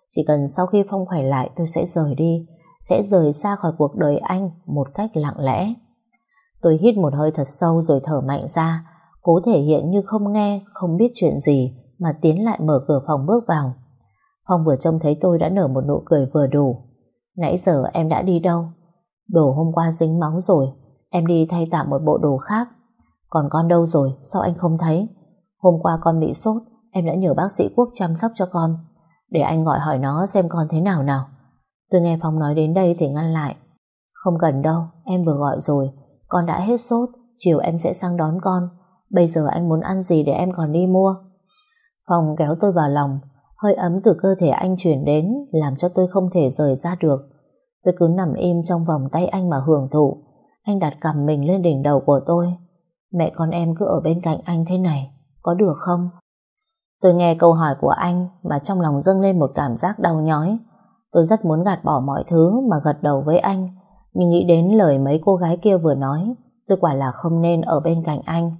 Chỉ cần sau khi Phong khỏe lại tôi sẽ rời đi, sẽ rời xa khỏi cuộc đời anh một cách lặng lẽ. Tôi hít một hơi thật sâu rồi thở mạnh ra, cố thể hiện như không nghe, không biết chuyện gì mà tiến lại mở cửa phòng bước vào. Phong vừa trông thấy tôi đã nở một nụ cười vừa đủ. Nãy giờ em đã đi đâu? Đồ hôm qua dính máu rồi, em đi thay tạm một bộ đồ khác. Còn con đâu rồi, sao anh không thấy? Hôm qua con bị sốt, em đã nhờ bác sĩ Quốc chăm sóc cho con. Để anh gọi hỏi nó xem con thế nào nào. Tôi nghe Phong nói đến đây thì ngăn lại. Không cần đâu, em vừa gọi rồi. Con đã hết sốt, chiều em sẽ sang đón con. Bây giờ anh muốn ăn gì để em còn đi mua? Phong kéo tôi vào lòng, hơi ấm từ cơ thể anh chuyển đến làm cho tôi không thể rời ra được. Tôi cứ nằm im trong vòng tay anh mà hưởng thụ. Anh đặt cầm mình lên đỉnh đầu của tôi. Mẹ con em cứ ở bên cạnh anh thế này, có được không? Tôi nghe câu hỏi của anh mà trong lòng dâng lên một cảm giác đau nhói. Tôi rất muốn gạt bỏ mọi thứ mà gật đầu với anh, nhưng nghĩ đến lời mấy cô gái kia vừa nói, tôi quả là không nên ở bên cạnh anh.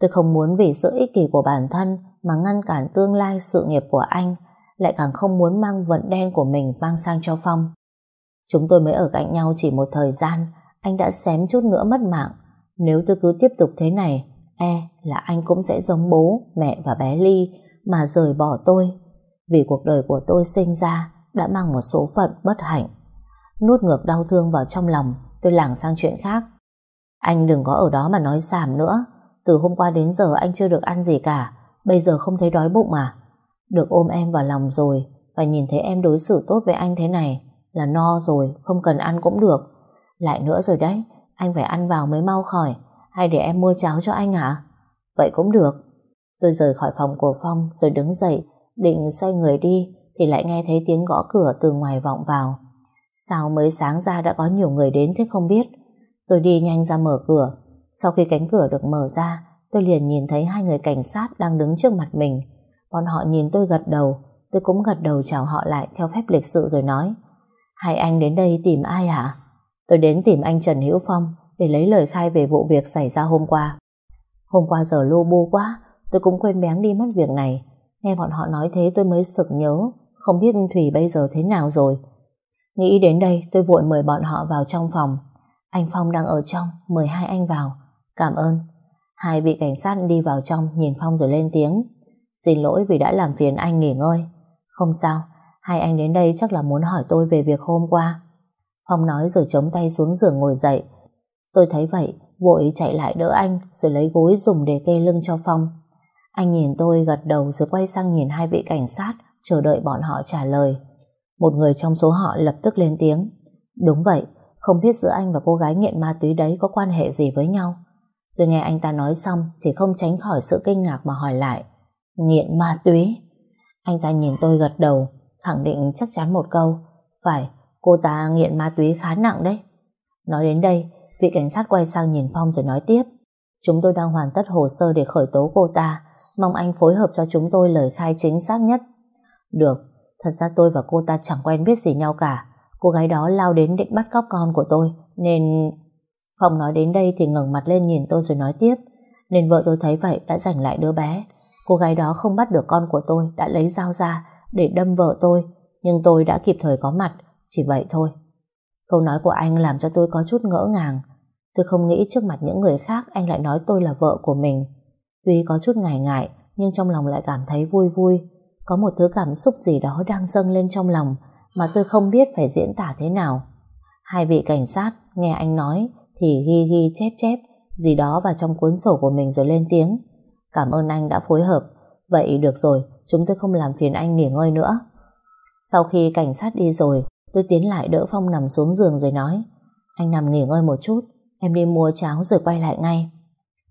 Tôi không muốn vì sự ích kỷ của bản thân mà ngăn cản tương lai sự nghiệp của anh, lại càng không muốn mang vận đen của mình mang sang cho Phong. Chúng tôi mới ở cạnh nhau chỉ một thời gian, anh đã xém chút nữa mất mạng. Nếu tôi cứ tiếp tục thế này, e là anh cũng sẽ giống bố, mẹ và bé Ly mà rời bỏ tôi. Vì cuộc đời của tôi sinh ra đã mang một số phận bất hạnh. nuốt ngược đau thương vào trong lòng, tôi lảng sang chuyện khác. Anh đừng có ở đó mà nói giảm nữa. Từ hôm qua đến giờ anh chưa được ăn gì cả, bây giờ không thấy đói bụng à? Được ôm em vào lòng rồi, và nhìn thấy em đối xử tốt với anh thế này, là no rồi, không cần ăn cũng được. Lại nữa rồi đấy, anh phải ăn vào mới mau khỏi, hay để em mua cháo cho anh hả? Vậy cũng được. Tôi rời khỏi phòng của Phong rồi đứng dậy, định xoay người đi, thì lại nghe thấy tiếng gõ cửa từ ngoài vọng vào. Sao mới sáng ra đã có nhiều người đến thế không biết? Tôi đi nhanh ra mở cửa. Sau khi cánh cửa được mở ra, tôi liền nhìn thấy hai người cảnh sát đang đứng trước mặt mình. Bọn họ nhìn tôi gật đầu, tôi cũng gật đầu chào họ lại theo phép lịch sự rồi nói. Hai anh đến đây tìm ai hả? Tôi đến tìm anh Trần Hữu Phong để lấy lời khai về vụ việc xảy ra hôm qua. Hôm qua giờ lô bu quá, tôi cũng quên bén đi mất việc này. Nghe bọn họ nói thế tôi mới sực nhớ, không biết Thủy bây giờ thế nào rồi. Nghĩ đến đây tôi vội mời bọn họ vào trong phòng. Anh Phong đang ở trong, mời hai anh vào. Cảm ơn. Hai vị cảnh sát đi vào trong nhìn Phong rồi lên tiếng. Xin lỗi vì đã làm phiền anh nghỉ ngơi. Không sao, hai anh đến đây chắc là muốn hỏi tôi về việc hôm qua. Phong nói rồi chống tay xuống giường ngồi dậy. Tôi thấy vậy, vội chạy lại đỡ anh rồi lấy gối dùng để kê lưng cho Phong. Anh nhìn tôi gật đầu rồi quay sang nhìn hai vị cảnh sát chờ đợi bọn họ trả lời. Một người trong số họ lập tức lên tiếng. Đúng vậy, không biết giữa anh và cô gái nghiện ma túy đấy có quan hệ gì với nhau. Tôi nghe anh ta nói xong thì không tránh khỏi sự kinh ngạc mà hỏi lại. Nghiện ma túy? Anh ta nhìn tôi gật đầu, khẳng định chắc chắn một câu. Phải, cô ta nghiện ma túy khá nặng đấy. Nói đến đây, vị cảnh sát quay sang nhìn Phong rồi nói tiếp. Chúng tôi đang hoàn tất hồ sơ để khởi tố cô ta. Mong anh phối hợp cho chúng tôi lời khai chính xác nhất. Được, thật ra tôi và cô ta chẳng quen biết gì nhau cả. Cô gái đó lao đến định bắt cóc con của tôi, nên... Phong nói đến đây thì ngẩng mặt lên nhìn tôi rồi nói tiếp. Nên vợ tôi thấy vậy đã giành lại đứa bé. Cô gái đó không bắt được con của tôi đã lấy dao ra để đâm vợ tôi, nhưng tôi đã kịp thời có mặt, chỉ vậy thôi. Câu nói của anh làm cho tôi có chút ngỡ ngàng. Tôi không nghĩ trước mặt những người khác anh lại nói tôi là vợ của mình. Tuy có chút ngại ngại, nhưng trong lòng lại cảm thấy vui vui. Có một thứ cảm xúc gì đó đang dâng lên trong lòng mà tôi không biết phải diễn tả thế nào. Hai vị cảnh sát nghe anh nói thì ghi ghi chép chép gì đó vào trong cuốn sổ của mình rồi lên tiếng. Cảm ơn anh đã phối hợp. Vậy được rồi, chúng tôi không làm phiền anh nghỉ ngơi nữa. Sau khi cảnh sát đi rồi, tôi tiến lại đỡ Phong nằm xuống giường rồi nói Anh nằm nghỉ ngơi một chút, em đi mua cháo rồi quay lại ngay.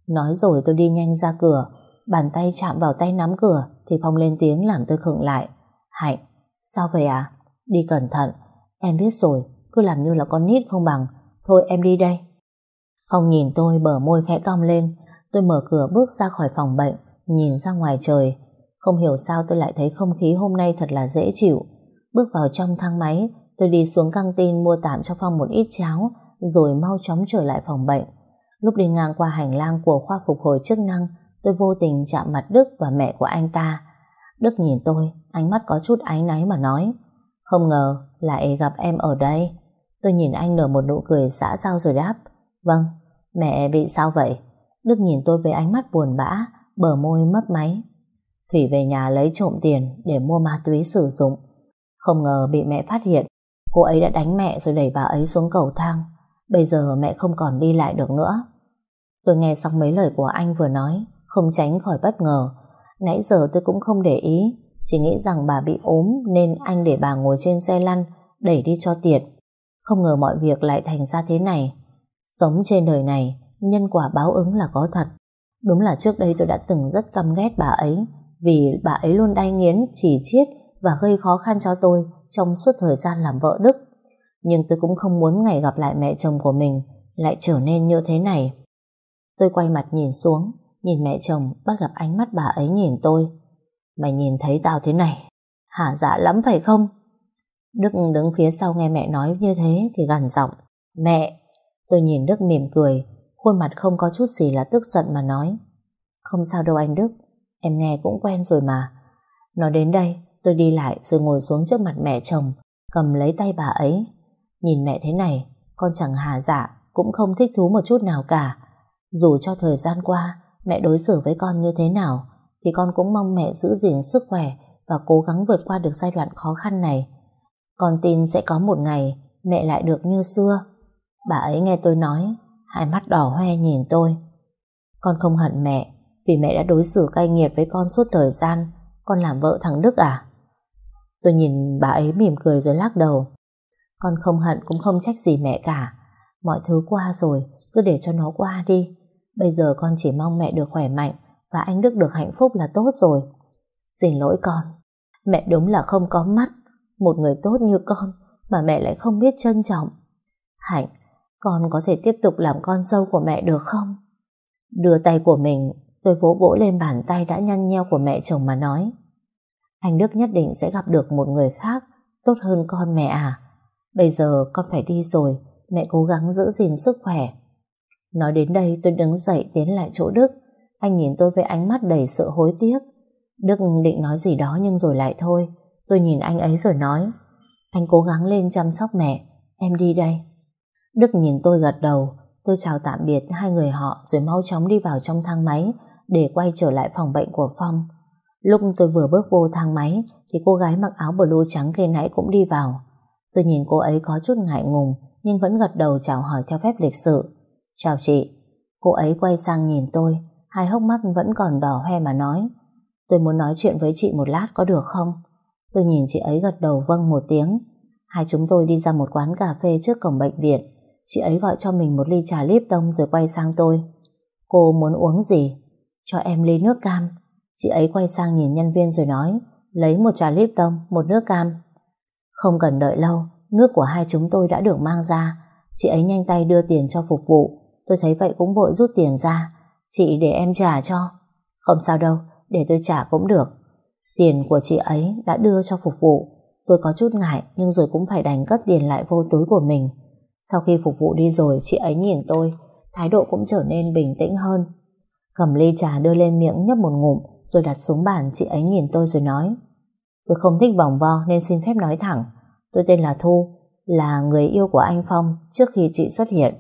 Nói rồi tôi đi nhanh ra cửa, bàn tay chạm vào tay nắm cửa thì Phong lên tiếng làm tôi khựng lại. Hạnh, sao vậy à? Đi cẩn thận, em biết rồi, cứ làm như là con nít không bằng. Thôi em đi đây. Phong nhìn tôi bờ môi khẽ cong lên, tôi mở cửa bước ra khỏi phòng bệnh, nhìn ra ngoài trời. Không hiểu sao tôi lại thấy không khí hôm nay thật là dễ chịu. Bước vào trong thang máy, tôi đi xuống căng tin mua tạm cho Phong một ít cháo, rồi mau chóng trở lại phòng bệnh. Lúc đi ngang qua hành lang của khoa phục hồi chức năng, tôi vô tình chạm mặt Đức và mẹ của anh ta. Đức nhìn tôi, ánh mắt có chút áy náy mà nói, không ngờ lại gặp em ở đây. Tôi nhìn anh nở một nụ cười xã giao rồi đáp, vâng, mẹ bị sao vậy? Đức nhìn tôi với ánh mắt buồn bã, bờ môi mấp máy. Thủy về nhà lấy trộm tiền để mua ma túy sử dụng. Không ngờ bị mẹ phát hiện, cô ấy đã đánh mẹ rồi đẩy bà ấy xuống cầu thang. Bây giờ mẹ không còn đi lại được nữa. Tôi nghe xong mấy lời của anh vừa nói, không tránh khỏi bất ngờ. Nãy giờ tôi cũng không để ý, chỉ nghĩ rằng bà bị ốm nên anh để bà ngồi trên xe lăn, đẩy đi cho tiệt. Không ngờ mọi việc lại thành ra thế này. Sống trên đời này, nhân quả báo ứng là có thật. Đúng là trước đây tôi đã từng rất căm ghét bà ấy, vì bà ấy luôn đai nghiến, chỉ chiết và gây khó khăn cho tôi trong suốt thời gian làm vợ Đức. Nhưng tôi cũng không muốn ngày gặp lại mẹ chồng của mình lại trở nên như thế này. Tôi quay mặt nhìn xuống, nhìn mẹ chồng bắt gặp ánh mắt bà ấy nhìn tôi. Mày nhìn thấy tao thế này, hả dạ lắm phải không? Đức đứng phía sau nghe mẹ nói như thế thì gằn giọng. Mẹ! Tôi nhìn Đức mỉm cười, khuôn mặt không có chút gì là tức giận mà nói. Không sao đâu anh Đức, em nghe cũng quen rồi mà. Nói đến đây, tôi đi lại rồi ngồi xuống trước mặt mẹ chồng, cầm lấy tay bà ấy. Nhìn mẹ thế này, con chẳng hà dạ, cũng không thích thú một chút nào cả. Dù cho thời gian qua, mẹ đối xử với con như thế nào, thì con cũng mong mẹ giữ gìn sức khỏe và cố gắng vượt qua được giai đoạn khó khăn này. Con tin sẽ có một ngày mẹ lại được như xưa. Bà ấy nghe tôi nói, hai mắt đỏ hoe nhìn tôi. Con không hận mẹ, vì mẹ đã đối xử cay nghiệt với con suốt thời gian, con làm vợ thằng Đức à? Tôi nhìn bà ấy mỉm cười rồi lắc đầu. Con không hận cũng không trách gì mẹ cả. Mọi thứ qua rồi, cứ để cho nó qua đi. Bây giờ con chỉ mong mẹ được khỏe mạnh và anh Đức được hạnh phúc là tốt rồi. Xin lỗi con. Mẹ đúng là không có mắt. Một người tốt như con mà mẹ lại không biết trân trọng. Hạnh, con có thể tiếp tục làm con dâu của mẹ được không? Đưa tay của mình, tôi vỗ vỗ lên bàn tay đã nhăn nheo của mẹ chồng mà nói. Anh Đức nhất định sẽ gặp được một người khác tốt hơn con mẹ à. Bây giờ con phải đi rồi, mẹ cố gắng giữ gìn sức khỏe. Nói đến đây tôi đứng dậy tiến lại chỗ Đức. Anh nhìn tôi với ánh mắt đầy sự hối tiếc. Đức định nói gì đó nhưng rồi lại thôi. Tôi nhìn anh ấy rồi nói Anh cố gắng lên chăm sóc mẹ Em đi đây Đức nhìn tôi gật đầu Tôi chào tạm biệt hai người họ Rồi mau chóng đi vào trong thang máy Để quay trở lại phòng bệnh của Phong Lúc tôi vừa bước vô thang máy Thì cô gái mặc áo blue trắng kia nãy cũng đi vào Tôi nhìn cô ấy có chút ngại ngùng Nhưng vẫn gật đầu chào hỏi theo phép lịch sự Chào chị Cô ấy quay sang nhìn tôi, Hai hốc mắt vẫn còn đỏ hoe mà nói, Tôi muốn nói chuyện với chị một lát có được không? Tôi nhìn chị ấy gật đầu vâng một tiếng. Hai chúng tôi đi ra một quán cà phê trước cổng bệnh viện. Chị ấy gọi cho mình một ly trà líp tông rồi quay sang tôi. Cô muốn uống gì? Cho em ly nước cam. Chị ấy quay sang nhìn nhân viên rồi nói lấy một trà líp tông, một nước cam. Không cần đợi lâu, nước của hai chúng tôi đã được mang ra. Chị ấy nhanh tay đưa tiền cho phục vụ. Tôi thấy vậy cũng vội rút tiền ra. Chị để em trả cho. Không sao đâu, để tôi trả cũng được. Tiền của chị ấy đã đưa cho phục vụ. Tôi có chút ngại nhưng rồi cũng phải đành cất tiền lại vô túi của mình. Sau khi phục vụ đi rồi chị ấy nhìn tôi, thái độ cũng trở nên bình tĩnh hơn. Cầm ly trà đưa lên miệng nhấp một ngụm rồi đặt xuống bàn chị ấy nhìn tôi rồi nói Tôi không thích vòng vo nên xin phép nói thẳng. Tôi tên là Thu, là người yêu của anh Phong trước khi chị xuất hiện.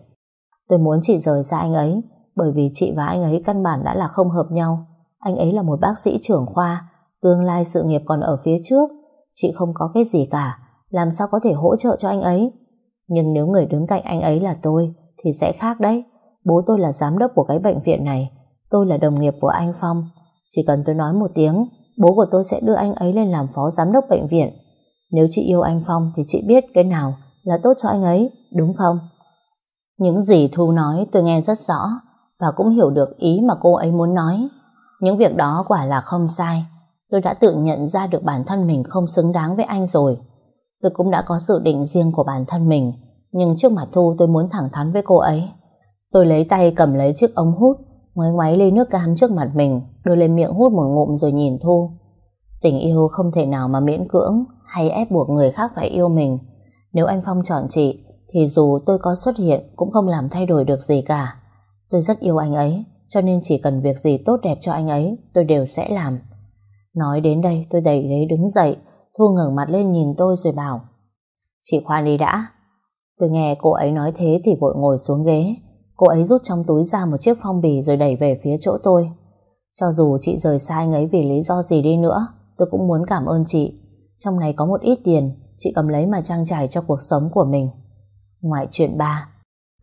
Tôi muốn chị rời xa anh ấy bởi vì chị và anh ấy căn bản đã là không hợp nhau. Anh ấy là một bác sĩ trưởng khoa Tương lai sự nghiệp còn ở phía trước Chị không có cái gì cả Làm sao có thể hỗ trợ cho anh ấy nhưng nếu người đứng cạnh anh ấy là tôi, Thì sẽ khác đấy. Bố tôi là giám đốc của cái bệnh viện này. Tôi là đồng nghiệp của anh Phong. Chỉ cần tôi nói một tiếng, Bố của tôi sẽ đưa anh ấy lên làm phó giám đốc bệnh viện. Nếu chị yêu anh Phong Thì chị biết cái nào là tốt cho anh ấy, Đúng không? Những gì Thu nói tôi nghe rất rõ Và cũng hiểu được ý mà cô ấy muốn nói. Những việc đó quả là không sai. Tôi đã tự nhận ra được bản thân mình không xứng đáng với anh rồi. Tôi cũng đã có dự định riêng của bản thân mình, nhưng trước mặt Thu tôi muốn thẳng thắn với cô ấy. Tôi lấy tay cầm lấy chiếc ống hút, ngoáy ngoáy ly nước cam trước mặt mình, đưa lên miệng hút một ngụm rồi nhìn Thu. Tình yêu không thể nào mà miễn cưỡng hay ép buộc người khác phải yêu mình. Nếu anh Phong chọn chị, thì dù tôi có xuất hiện cũng không làm thay đổi được gì cả. Tôi rất yêu anh ấy, cho nên chỉ cần việc gì tốt đẹp cho anh ấy, tôi đều sẽ làm. Nói đến đây tôi đẩy lấy đứng dậy Thu ngẩng mặt lên nhìn tôi rồi bảo, Chị khoan đi đã. Tôi nghe cô ấy nói thế thì vội ngồi xuống ghế. Cô ấy rút trong túi ra một chiếc phong bì rồi đẩy về phía chỗ tôi. Cho dù chị rời xa anh ấy vì lý do gì đi nữa, Tôi cũng muốn cảm ơn chị. Trong này có một ít tiền, Chị cầm lấy mà trang trải cho cuộc sống của mình. Ngoại chuyện ba,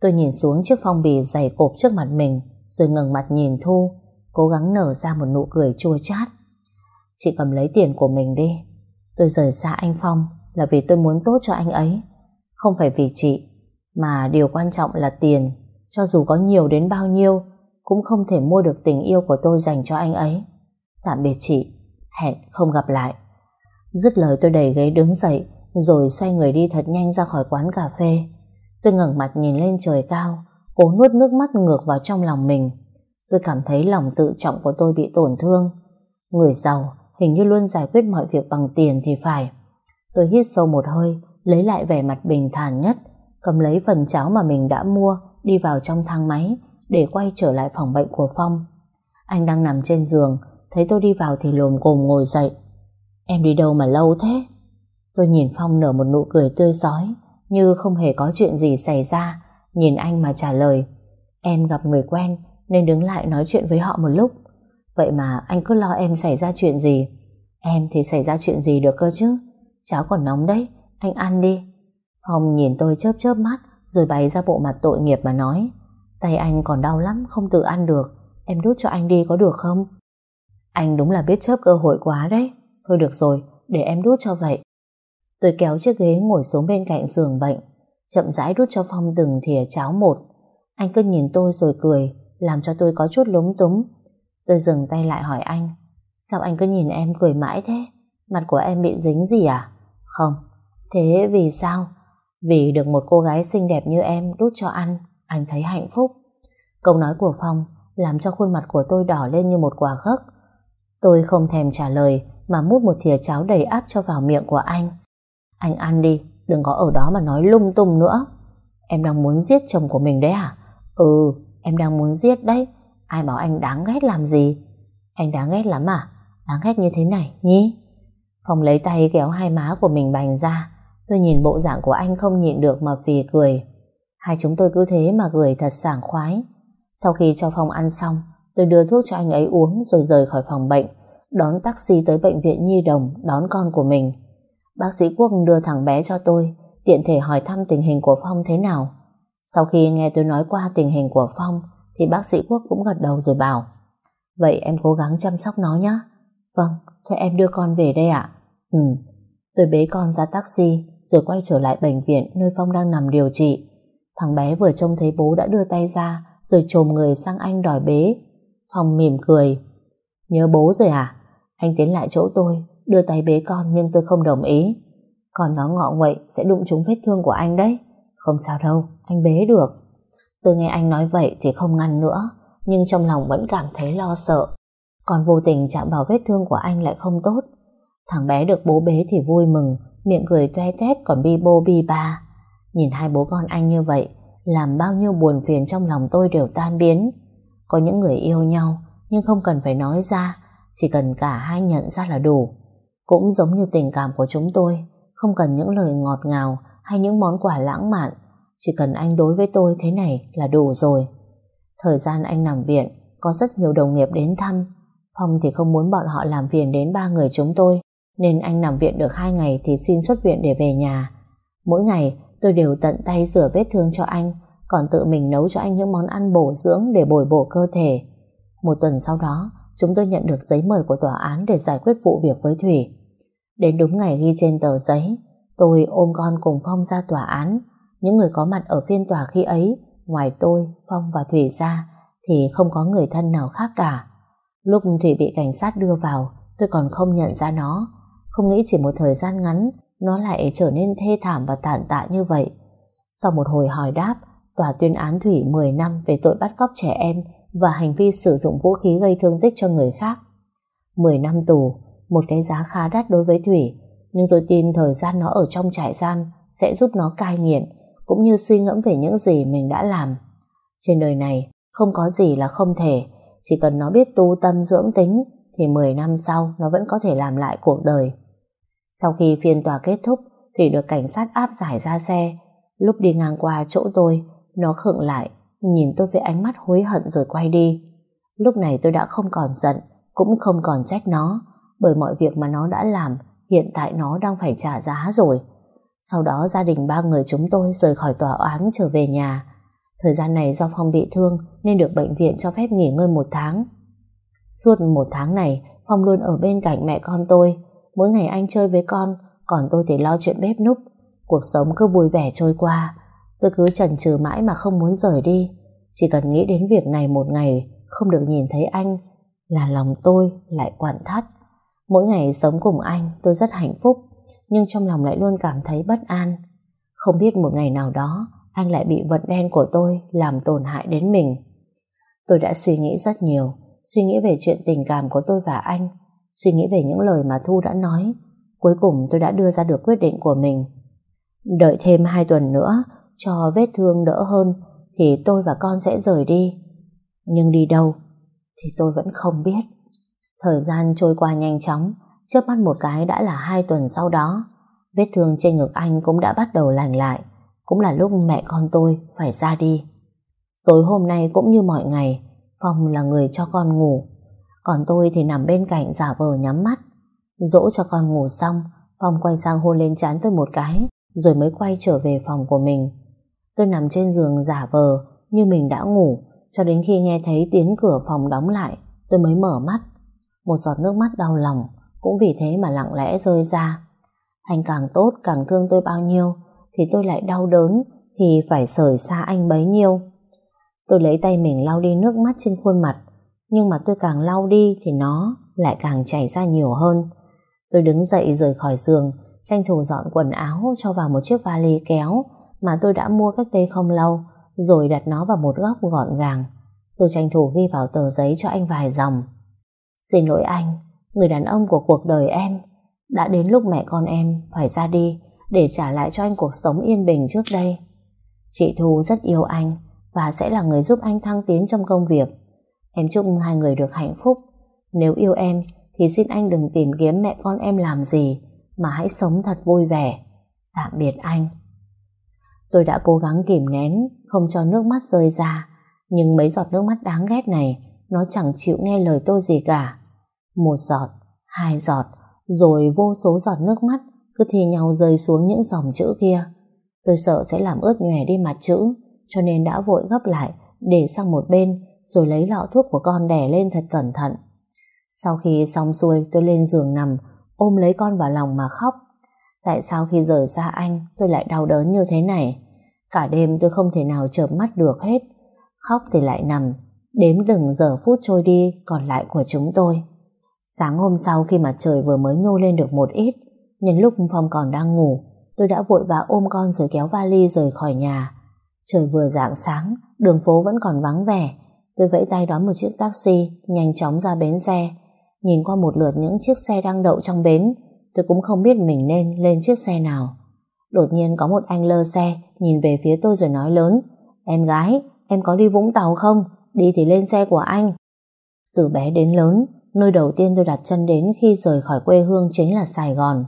Tôi nhìn xuống chiếc phong bì dày cộp trước mặt mình, Rồi ngẩng mặt nhìn Thu, Cố gắng nở ra một nụ cười chua chát. Chị cầm lấy tiền của mình đi. Tôi rời xa anh Phong Là vì tôi muốn tốt cho anh ấy. Không phải vì chị, Mà điều quan trọng là tiền. Cho dù có nhiều đến bao nhiêu, Cũng không thể mua được tình yêu của tôi dành cho anh ấy. Tạm biệt chị, Hẹn không gặp lại. Dứt lời tôi đẩy ghế đứng dậy, Rồi xoay người đi thật nhanh ra khỏi quán cà phê. Tôi ngẩng mặt nhìn lên trời cao, Cố nuốt nước mắt ngược vào trong lòng mình. Tôi cảm thấy lòng tự trọng của tôi bị tổn thương. Người giàu hình như luôn giải quyết mọi việc bằng tiền thì phải. Tôi hít sâu một hơi, lấy lại vẻ mặt bình thản nhất, cầm lấy phần cháo mà mình đã mua, đi vào trong thang máy, để quay trở lại phòng bệnh của Phong. Anh đang nằm trên giường, thấy tôi đi vào thì lồm cồm ngồi dậy. Em đi đâu mà lâu thế? Tôi nhìn Phong nở một nụ cười tươi giói, như không hề có chuyện gì xảy ra, nhìn anh mà trả lời. Em gặp người quen, nên đứng lại nói chuyện với họ một lúc. Vậy mà anh cứ lo em xảy ra chuyện gì? Em thì xảy ra chuyện gì được cơ chứ? Cháo còn nóng đấy, Anh ăn đi. Phong nhìn tôi chớp chớp mắt, rồi bày ra bộ mặt tội nghiệp mà nói. Tay anh còn đau lắm, không tự ăn được. Em đút cho anh đi có được không? Anh đúng là biết chớp cơ hội quá đấy. Thôi được rồi, để em đút cho vậy. Tôi kéo chiếc ghế ngồi xuống bên cạnh giường bệnh, chậm rãi đút cho Phong từng thìa cháo một. Anh cứ nhìn tôi rồi cười, làm cho tôi có chút lúng túng tôi dừng tay lại hỏi anh sao anh cứ nhìn em cười mãi thế mặt của em bị dính gì à? Không, thế vì sao? Vì được một cô gái xinh đẹp như em đút cho ăn, anh thấy hạnh phúc. Câu nói của Phong làm cho khuôn mặt của tôi đỏ lên như một quả gấc. Tôi không thèm trả lời mà mút một thìa cháo đầy áp cho vào miệng của anh. Anh ăn đi, đừng có ở đó mà nói lung tung nữa. Em đang muốn giết chồng của mình đấy à? Ừ, em đang muốn giết đấy. Ai bảo anh đáng ghét làm gì? Anh đáng ghét lắm à? Đáng ghét như thế này, nhí? Phong lấy tay kéo hai má của mình bành ra. Tôi nhìn bộ dạng của anh không nhịn được mà phì cười. Hai chúng tôi cứ thế mà cười thật sảng khoái. Sau khi cho Phong ăn xong, tôi đưa thuốc cho anh ấy uống rồi rời khỏi phòng bệnh, đón taxi tới bệnh viện Nhi Đồng đón con của mình. Bác sĩ Quốc đưa thằng bé cho tôi, tiện thể hỏi thăm tình hình của Phong thế nào. Sau khi nghe tôi nói qua tình hình của Phong, thì bác sĩ Quốc cũng gật đầu rồi bảo Vậy em cố gắng chăm sóc nó nhé. Vâng, thôi em đưa con về đây ạ? Ừ. Tôi bế con ra taxi rồi quay trở lại bệnh viện nơi Phong đang nằm điều trị. Thằng bé vừa trông thấy bố đã đưa tay ra rồi trồm người sang anh đòi bế. Phong mỉm cười. Nhớ bố rồi à? Anh tiến lại chỗ tôi, đưa tay bế con nhưng tôi không đồng ý. Còn nó ngọ nguậy sẽ đụng trúng vết thương của anh đấy. Không sao đâu, anh bế được. Tôi nghe anh nói vậy thì không ngăn nữa, nhưng trong lòng vẫn cảm thấy lo sợ. Còn vô tình chạm vào vết thương của anh lại không tốt. Thằng bé được bố bế thì vui mừng Miệng cười toe toét còn bi bô bi ba. Nhìn hai bố con anh như vậy Làm bao nhiêu buồn phiền trong lòng tôi đều tan biến. Có những người yêu nhau Nhưng không cần phải nói ra Chỉ cần cả hai nhận ra là đủ. Cũng giống như tình cảm của chúng tôi Không cần những lời ngọt ngào Hay những món quà lãng mạn. Chỉ cần anh đối với tôi thế này là đủ rồi Thời gian anh nằm viện Có rất nhiều đồng nghiệp đến thăm Phong thì không muốn bọn họ làm phiền đến ba người chúng tôi, nên anh nằm viện được hai ngày thì xin xuất viện để về nhà. Mỗi ngày tôi đều tận tay rửa vết thương cho anh, còn tự mình nấu cho anh những món ăn bổ dưỡng để bồi bổ cơ thể. Một tuần sau đó, chúng tôi nhận được giấy mời của tòa án để giải quyết vụ việc với Thủy. Đến đúng ngày ghi trên tờ giấy, tôi ôm con cùng Phong ra tòa án. Những người có mặt ở phiên tòa khi ấy, ngoài tôi, Phong và Thủy ra, thì không có người thân nào khác cả. Lúc Thủy bị cảnh sát đưa vào, tôi còn không nhận ra nó. Không nghĩ chỉ một thời gian ngắn, nó lại trở nên thê thảm và tàn tạ như vậy. Sau một hồi hỏi đáp, tòa tuyên án Thủy 10 năm về tội bắt cóc trẻ em và hành vi sử dụng vũ khí gây thương tích cho người khác. 10 năm tù, một cái giá khá đắt đối với Thủy, nhưng tôi tin thời gian nó ở trong trại giam sẽ giúp nó cai nghiện, cũng như suy ngẫm về những gì mình đã làm. Trên đời này, không có gì là không thể, chỉ cần nó biết tu tâm dưỡng tính thì 10 năm sau nó vẫn có thể làm lại cuộc đời. Sau khi phiên tòa kết thúc thì được cảnh sát áp giải ra xe. Lúc đi ngang qua chỗ tôi, nó khựng lại, nhìn tôi với ánh mắt hối hận rồi quay đi. Lúc này tôi đã không còn giận, cũng không còn trách nó, bởi mọi việc mà nó đã làm, hiện tại nó đang phải trả giá rồi. Sau đó gia đình ba người chúng tôi rời khỏi tòa án trở về nhà, Thời gian này do Phong bị thương nên được bệnh viện cho phép nghỉ ngơi một tháng. Suốt một tháng này, Phong luôn ở bên cạnh mẹ con tôi. Mỗi ngày anh chơi với con, còn tôi thì lo chuyện bếp núc. Cuộc sống cứ vui vẻ trôi qua. Tôi cứ chần chừ mãi mà không muốn rời đi. Chỉ cần nghĩ đến việc này một ngày, không được nhìn thấy anh, là lòng tôi lại quặn thắt. Mỗi ngày sống cùng anh, tôi rất hạnh phúc, nhưng trong lòng lại luôn cảm thấy bất an. Không biết một ngày nào đó, anh lại bị vật đen của tôi làm tổn hại đến mình. Tôi đã suy nghĩ rất nhiều, suy nghĩ về chuyện tình cảm của tôi và anh, suy nghĩ về những lời mà Thu đã nói. Cuối cùng tôi đã đưa ra được quyết định của mình. Đợi thêm hai tuần nữa, cho vết thương đỡ hơn, thì tôi và con sẽ rời đi. Nhưng đi đâu, thì tôi vẫn không biết. Thời gian trôi qua nhanh chóng, chớp mắt một cái đã là hai tuần sau đó. Vết thương trên ngực anh cũng đã bắt đầu lành lại cũng là lúc mẹ con tôi phải ra đi. Tối hôm nay cũng như mọi ngày, Phong là người cho con ngủ, còn tôi thì nằm bên cạnh giả vờ nhắm mắt. Dỗ cho con ngủ xong, Phong quay sang hôn lên trán tôi một cái, rồi mới quay trở về phòng của mình. Tôi nằm trên giường giả vờ như mình đã ngủ cho đến khi nghe thấy tiếng cửa phòng đóng lại tôi mới mở mắt. Một giọt nước mắt đau lòng cũng vì thế mà lặng lẽ rơi ra. Anh càng tốt càng thương tôi bao nhiêu thì tôi lại đau đớn thì phải rời xa anh bấy nhiêu. Tôi lấy tay mình lau đi nước mắt trên khuôn mặt nhưng mà tôi càng lau đi thì nó lại càng chảy ra nhiều hơn. Tôi đứng dậy rời khỏi giường tranh thủ dọn quần áo cho vào một chiếc vali kéo mà tôi đã mua cách đây không lâu rồi đặt nó vào một góc gọn gàng. Tôi tranh thủ ghi vào tờ giấy cho anh vài dòng. Xin lỗi anh, người đàn ông của cuộc đời em. Đã đến lúc mẹ con em phải ra đi để trả lại cho anh cuộc sống yên bình trước đây. Chị Thu rất yêu anh và sẽ là người giúp anh thăng tiến trong công việc. Em chúc hai người được hạnh phúc. Nếu yêu em thì xin anh đừng tìm kiếm mẹ con em làm gì mà hãy sống thật vui vẻ. Tạm biệt anh. Tôi đã cố gắng kìm nén, không cho nước mắt rơi ra, nhưng mấy giọt nước mắt đáng ghét này nó chẳng chịu nghe lời tôi gì cả. Một giọt, hai giọt rồi vô số giọt nước mắt cứ thi nhau rơi xuống những dòng chữ kia. Tôi sợ sẽ làm ướt nhòe đi mặt chữ cho nên đã vội gấp lại để sang một bên rồi lấy lọ thuốc của con đẻ lên thật cẩn thận. Sau khi xong xuôi tôi lên giường nằm ôm lấy con vào lòng mà khóc. Tại sao khi rời xa anh tôi lại đau đớn như thế này? Cả đêm tôi không thể nào chợp mắt được hết. Khóc thì lại nằm, đếm từng giờ phút trôi đi còn lại của chúng tôi. Sáng hôm sau khi mặt trời vừa mới nhô lên được một ít, nhân lúc Phong còn đang ngủ, tôi đã vội vã ôm con rồi kéo vali rời khỏi nhà. Trời vừa rạng sáng, đường phố vẫn còn vắng vẻ. Tôi vẫy tay đón một chiếc taxi, nhanh chóng ra bến xe. Nhìn qua một lượt những chiếc xe đang đậu trong bến, tôi cũng không biết mình nên lên chiếc xe nào. Đột nhiên có một anh lơ xe, nhìn về phía tôi rồi nói lớn, Em gái, em có đi Vũng Tàu không? Đi thì lên xe của anh. Từ bé đến lớn, nơi đầu tiên tôi đặt chân đến khi rời khỏi quê hương chính là Sài Gòn.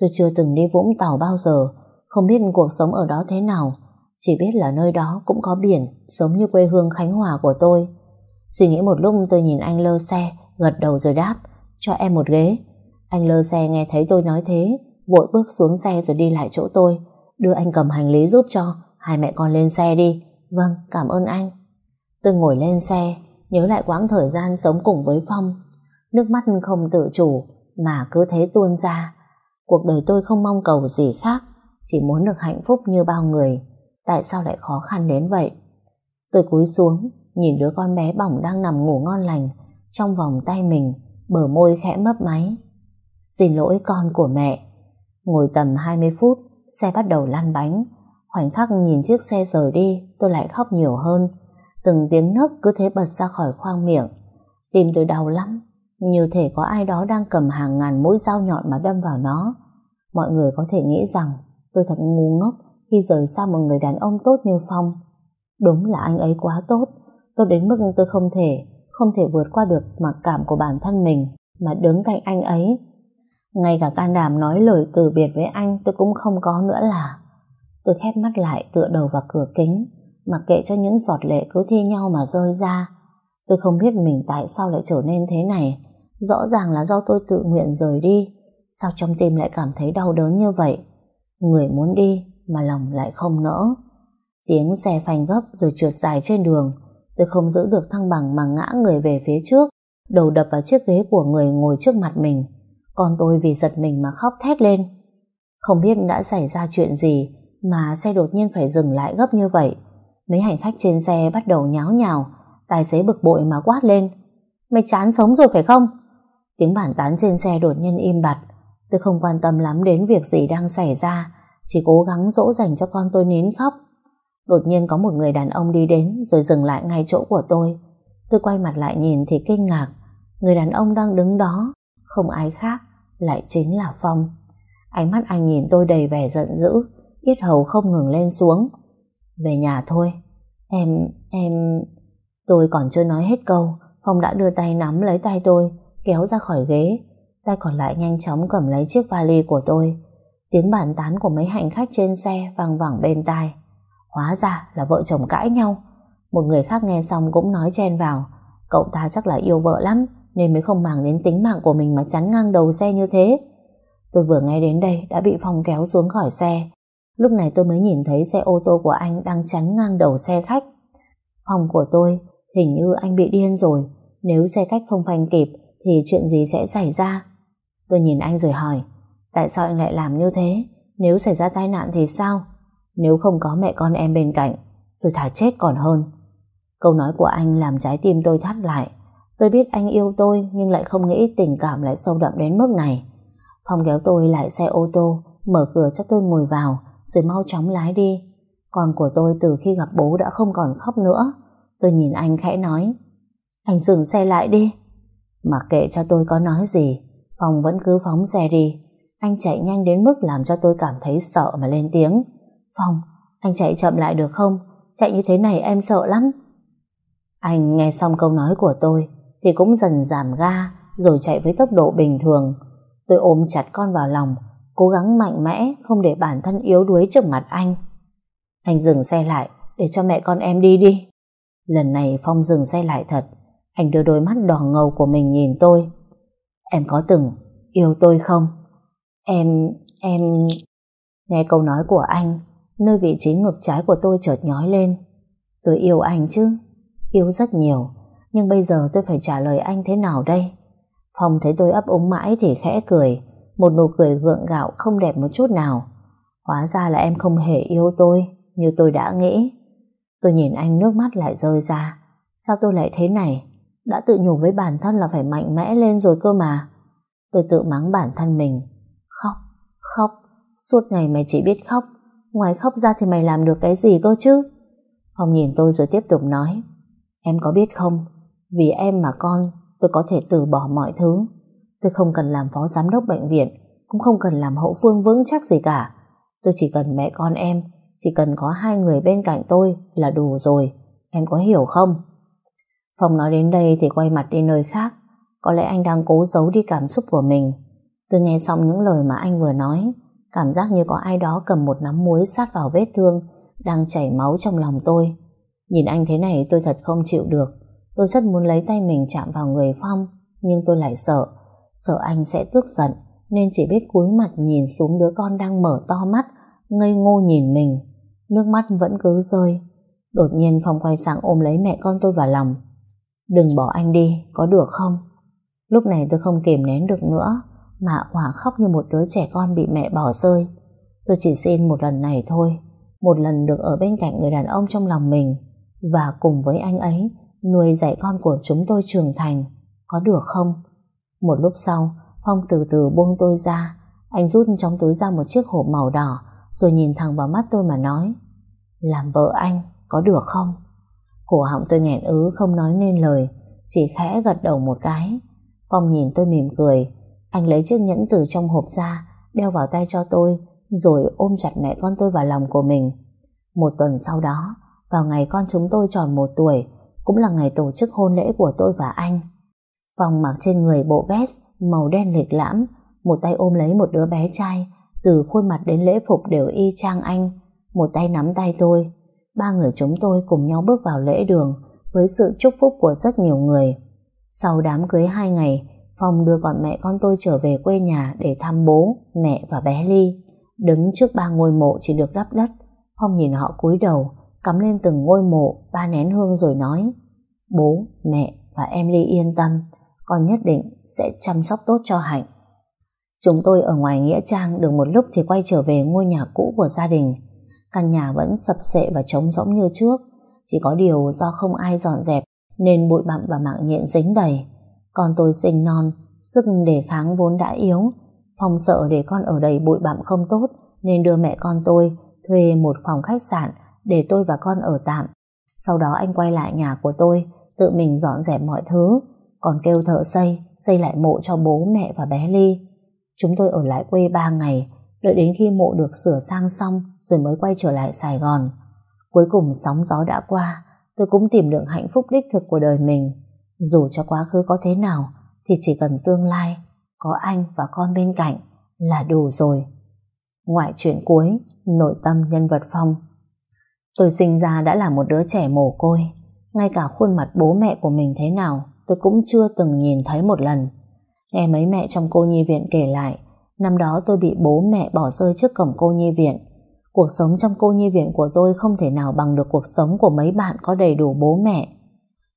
Tôi chưa từng đi Vũng Tàu bao giờ, không biết cuộc sống ở đó thế nào. Chỉ biết là nơi đó cũng có biển, giống như quê hương Khánh Hòa của tôi. Suy nghĩ một lúc tôi nhìn anh lơ xe, gật đầu rồi đáp, cho em một ghế. Anh lơ xe nghe thấy tôi nói thế, vội bước xuống xe rồi đi lại chỗ tôi, đưa anh cầm hành lý giúp cho, hai mẹ con lên xe đi. Vâng, cảm ơn anh. Tôi ngồi lên xe, nhớ lại quãng thời gian sống cùng với Phong. Nước mắt không tự chủ, mà cứ thế tuôn ra. Cuộc đời tôi không mong cầu gì khác, chỉ muốn được hạnh phúc như bao người. Tại sao lại khó khăn đến vậy? Tôi cúi xuống, nhìn đứa con bé bỏng đang nằm ngủ ngon lành trong vòng tay mình, bờ môi khẽ mấp máy. Xin lỗi con của mẹ. Ngồi tầm 20 phút, xe bắt đầu lăn bánh. Khoảnh khắc nhìn chiếc xe rời đi, tôi lại khóc nhiều hơn. Từng tiếng nấc cứ thế bật ra khỏi khoang miệng. Tim tôi đau lắm, như thể có ai đó đang cầm hàng ngàn mũi dao nhọn mà đâm vào nó. Mọi người có thể nghĩ rằng tôi thật ngu ngốc khi rời xa một người đàn ông tốt như Phong. Đúng là anh ấy quá tốt, tốt đến mức tôi không thể, không thể vượt qua được mặc cảm của bản thân mình mà đứng cạnh anh ấy. Ngay cả can đảm nói lời từ biệt với anh tôi cũng không có nữa là. Tôi khép mắt lại tựa đầu vào cửa kính, mặc kệ cho những giọt lệ cứ thi nhau mà rơi ra. Tôi không biết mình tại sao lại trở nên thế này. Rõ ràng là do tôi tự nguyện rời đi. Sao trong tim lại cảm thấy đau đớn như vậy? Người muốn đi mà lòng lại không nỡ. Tiếng xe phanh gấp rồi trượt dài trên đường. Tôi không giữ được thăng bằng mà ngã người về phía trước, đầu đập vào chiếc ghế của người ngồi trước mặt mình. Còn tôi vì giật mình mà khóc thét lên. Không biết đã xảy ra chuyện gì mà xe đột nhiên phải dừng lại gấp như vậy. Mấy hành khách trên xe bắt đầu nháo nhào, tài xế bực bội mà quát lên. Mày chán sống rồi phải không? Tiếng bản tán trên xe đột nhiên im bặt. Tôi không quan tâm lắm đến việc gì đang xảy ra, chỉ cố gắng dỗ dành cho con tôi nín khóc. Đột nhiên có một người đàn ông đi đến rồi dừng lại ngay chỗ của tôi. Tôi quay mặt lại nhìn thì kinh ngạc. Người đàn ông đang đứng đó, không ai khác, lại chính là Phong. Ánh mắt anh nhìn tôi đầy vẻ giận dữ, yết hầu không ngừng lên xuống. Về nhà thôi. Em, em... Tôi còn chưa nói hết câu, Phong đã đưa tay nắm lấy tay tôi, kéo ra khỏi ghế. Tay còn lại nhanh chóng cầm lấy chiếc vali của tôi. Tiếng bàn tán của mấy hành khách trên xe vang vẳng bên tai. Hóa ra là vợ chồng cãi nhau. Một người khác nghe xong cũng nói chen vào. Cậu ta chắc là yêu vợ lắm, nên mới không màng đến tính mạng của mình mà chắn ngang đầu xe như thế. Tôi vừa nghe đến đây đã bị Phong kéo xuống khỏi xe. Lúc này tôi mới nhìn thấy xe ô tô của anh đang chắn ngang đầu xe khách. Phòng của tôi, hình như anh bị điên rồi. Nếu xe khách không phanh kịp thì chuyện gì sẽ xảy ra? Tôi nhìn anh rồi hỏi, tại sao anh lại làm như thế? Nếu xảy ra tai nạn thì sao? Nếu không có mẹ con em bên cạnh, tôi thả chết còn hơn. Câu nói của anh làm trái tim tôi thắt lại. Tôi biết anh yêu tôi nhưng lại không nghĩ tình cảm lại sâu đậm đến mức này. Phong kéo tôi lại xe ô tô, mở cửa cho tôi ngồi vào, rồi mau chóng lái đi. Con của tôi từ khi gặp bố đã không còn khóc nữa. Tôi nhìn anh khẽ nói, anh dừng xe lại đi. Mặc kệ cho tôi có nói gì, Phong vẫn cứ phóng xe đi. Anh chạy nhanh đến mức làm cho tôi cảm thấy sợ mà lên tiếng. Phong, anh chạy chậm lại được không? Chạy như thế này em sợ lắm. Anh nghe xong câu nói của tôi thì cũng dần giảm ga rồi chạy với tốc độ bình thường. Tôi ôm chặt con vào lòng, cố gắng mạnh mẽ không để bản thân yếu đuối trước mặt anh. Anh dừng xe lại để cho mẹ con em đi đi. Lần này Phong dừng xe lại thật. Anh đưa đôi mắt đỏ ngầu của mình nhìn tôi. Em có từng yêu tôi không? Em, em... Nghe câu nói của anh, nơi vị trí ngực trái của tôi chợt nhói lên. Tôi yêu anh chứ, yêu rất nhiều, nhưng bây giờ tôi phải trả lời anh thế nào đây? Phong thấy tôi ấp úng mãi thì khẽ cười, một nụ cười gượng gạo không đẹp một chút nào. Hóa ra là em không hề yêu tôi, như tôi đã nghĩ. Tôi nhìn anh nước mắt lại rơi ra. Sao tôi lại thế này? Đã tự nhủ với bản thân là phải mạnh mẽ lên rồi cơ mà. Tôi tự mắng bản thân mình. Khóc, khóc, suốt ngày mày chỉ biết khóc. Ngoài khóc ra thì mày làm được cái gì cơ chứ? Phong nhìn tôi rồi tiếp tục nói. Em có biết không, vì em mà con, tôi có thể từ bỏ mọi thứ. Tôi không cần làm phó giám đốc bệnh viện, cũng không cần làm hậu phương vững chắc gì cả. Tôi chỉ cần mẹ con em, chỉ cần có hai người bên cạnh tôi là đủ rồi. Em có hiểu không? Phong nói đến đây thì quay mặt đi nơi khác. Có lẽ anh đang cố giấu đi cảm xúc của mình. Tôi nghe xong những lời mà anh vừa nói, cảm giác như có ai đó cầm một nắm muối sát vào vết thương, đang chảy máu trong lòng tôi. Nhìn anh thế này tôi thật không chịu được. Tôi rất muốn lấy tay mình chạm vào người Phong, nhưng tôi lại sợ. Sợ anh sẽ tức giận, nên chỉ biết cúi mặt nhìn xuống đứa con đang mở to mắt, ngây ngô nhìn mình. Nước mắt vẫn cứ rơi. Đột nhiên Phong quay sang ôm lấy mẹ con tôi vào lòng. Đừng bỏ anh đi, có được không? Lúc này tôi không kìm nén được nữa, mà hỏa khóc như một đứa trẻ con bị mẹ bỏ rơi. Tôi chỉ xin một lần này thôi, một lần được ở bên cạnh người đàn ông trong lòng mình, và cùng với anh ấy nuôi dạy con của chúng tôi trưởng thành, có được không? Một lúc sau, Phong từ từ buông tôi ra, anh rút trong túi ra một chiếc hộp màu đỏ, rồi nhìn thẳng vào mắt tôi mà nói, làm vợ anh, có được không? Cổ họng tôi nghẹn ứ không nói nên lời, chỉ khẽ gật đầu một cái. Phong nhìn tôi mỉm cười, anh lấy chiếc nhẫn từ trong hộp ra, đeo vào tay cho tôi, rồi ôm chặt mẹ con tôi vào lòng của mình. Một tuần sau đó, vào ngày con chúng tôi tròn một tuổi, cũng là ngày tổ chức hôn lễ của tôi và anh. Phong mặc trên người bộ vest màu đen lịch lãm, một tay ôm lấy một đứa bé trai, từ khuôn mặt đến lễ phục đều y chang anh, một tay nắm tay tôi. Ba người chúng tôi cùng nhau bước vào lễ đường với sự chúc phúc của rất nhiều người. Sau đám cưới hai ngày, Phong đưa con mẹ con tôi trở về quê nhà để thăm bố, mẹ và bé Ly. Đứng trước ba ngôi mộ chỉ được đắp đất, Phong nhìn họ cúi đầu, cắm lên từng ngôi mộ ba nén hương rồi nói Bố, mẹ và em Ly yên tâm, con nhất định sẽ chăm sóc tốt cho Hạnh. Chúng tôi ở ngoài Nghĩa Trang được một lúc thì quay trở về ngôi nhà cũ của gia đình. Căn nhà vẫn sập sệ và trống rỗng như trước, chỉ có điều do không ai dọn dẹp nên bụi bặm và mạng nhện dính đầy. Con tôi sinh non, sức đề kháng vốn đã yếu. phòng sợ để con ở đầy bụi bặm không tốt nên đưa mẹ con tôi thuê một phòng khách sạn để tôi và con ở tạm. Sau đó anh quay lại nhà của tôi, tự mình dọn dẹp mọi thứ, còn kêu thợ xây, xây lại mộ cho bố mẹ và bé Ly. Chúng tôi ở lại quê 3 ngày, đợi đến khi mộ được sửa sang xong rồi mới quay trở lại Sài Gòn. Cuối cùng sóng gió đã qua, tôi cũng tìm được hạnh phúc đích thực của đời mình. Dù cho quá khứ có thế nào, thì chỉ cần tương lai, có anh và con bên cạnh là đủ rồi. Ngoại chuyện cuối, nội tâm nhân vật Phong. Tôi sinh ra đã là một đứa trẻ mồ côi, ngay cả khuôn mặt bố mẹ của mình thế nào tôi cũng chưa từng nhìn thấy một lần. Nghe mấy mẹ trong cô nhi viện kể lại, năm đó tôi bị bố mẹ bỏ rơi trước cổng cô nhi viện. Cuộc sống trong cô nhi viện của tôi không thể nào bằng được cuộc sống của mấy bạn có đầy đủ bố mẹ.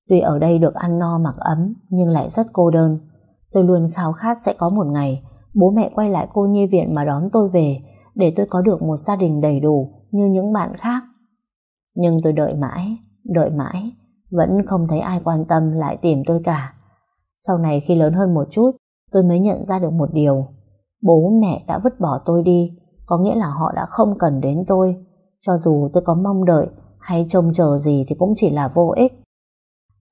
Tuy ở đây được ăn no mặc ấm nhưng lại rất cô đơn. Tôi luôn khao khát sẽ có một ngày bố mẹ quay lại cô nhi viện mà đón tôi về để tôi có được một gia đình đầy đủ như những bạn khác. Nhưng tôi đợi mãi, đợi mãi, vẫn không thấy ai quan tâm lại tìm tôi cả. Sau này khi lớn hơn một chút, tôi mới nhận ra được một điều. Bố mẹ đã vứt bỏ tôi đi, có nghĩa là họ đã không cần đến tôi. Cho dù tôi có mong đợi hay trông chờ gì thì cũng chỉ là vô ích.